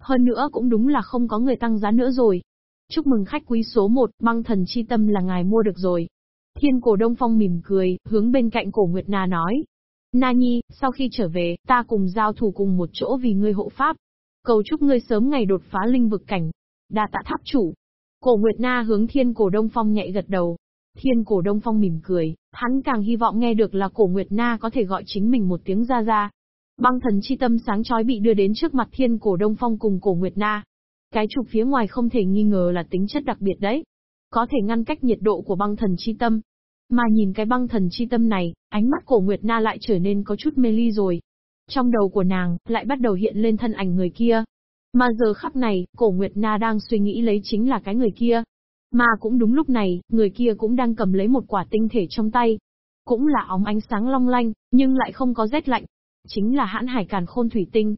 Hơn nữa cũng đúng là không có người tăng giá nữa rồi. Chúc mừng khách quý số 1, băng thần chi tâm là ngài mua được rồi. Thiên cổ Đông Phong mỉm cười, hướng bên cạnh cổ Nguyệt Na nói. Na Nhi, sau khi trở về, ta cùng giao thủ cùng một chỗ vì ngươi hộ pháp. Cầu chúc ngươi sớm ngày đột phá linh vực cảnh. Đa tạ tháp chủ. Cổ Nguyệt Na hướng thiên cổ Đông Phong nhạy gật đầu, Thiên cổ Đông Phong mỉm cười, hắn càng hy vọng nghe được là cổ Nguyệt Na có thể gọi chính mình một tiếng ra ra. Băng thần chi tâm sáng chói bị đưa đến trước mặt thiên cổ Đông Phong cùng cổ Nguyệt Na. Cái trục phía ngoài không thể nghi ngờ là tính chất đặc biệt đấy. Có thể ngăn cách nhiệt độ của băng thần chi tâm. Mà nhìn cái băng thần chi tâm này, ánh mắt cổ Nguyệt Na lại trở nên có chút mê ly rồi. Trong đầu của nàng, lại bắt đầu hiện lên thân ảnh người kia. Mà giờ khắc này, cổ Nguyệt Na đang suy nghĩ lấy chính là cái người kia. Mà cũng đúng lúc này, người kia cũng đang cầm lấy một quả tinh thể trong tay. Cũng là óng ánh sáng long lanh, nhưng lại không có rét lạnh. Chính là hãn hải càn khôn thủy tinh.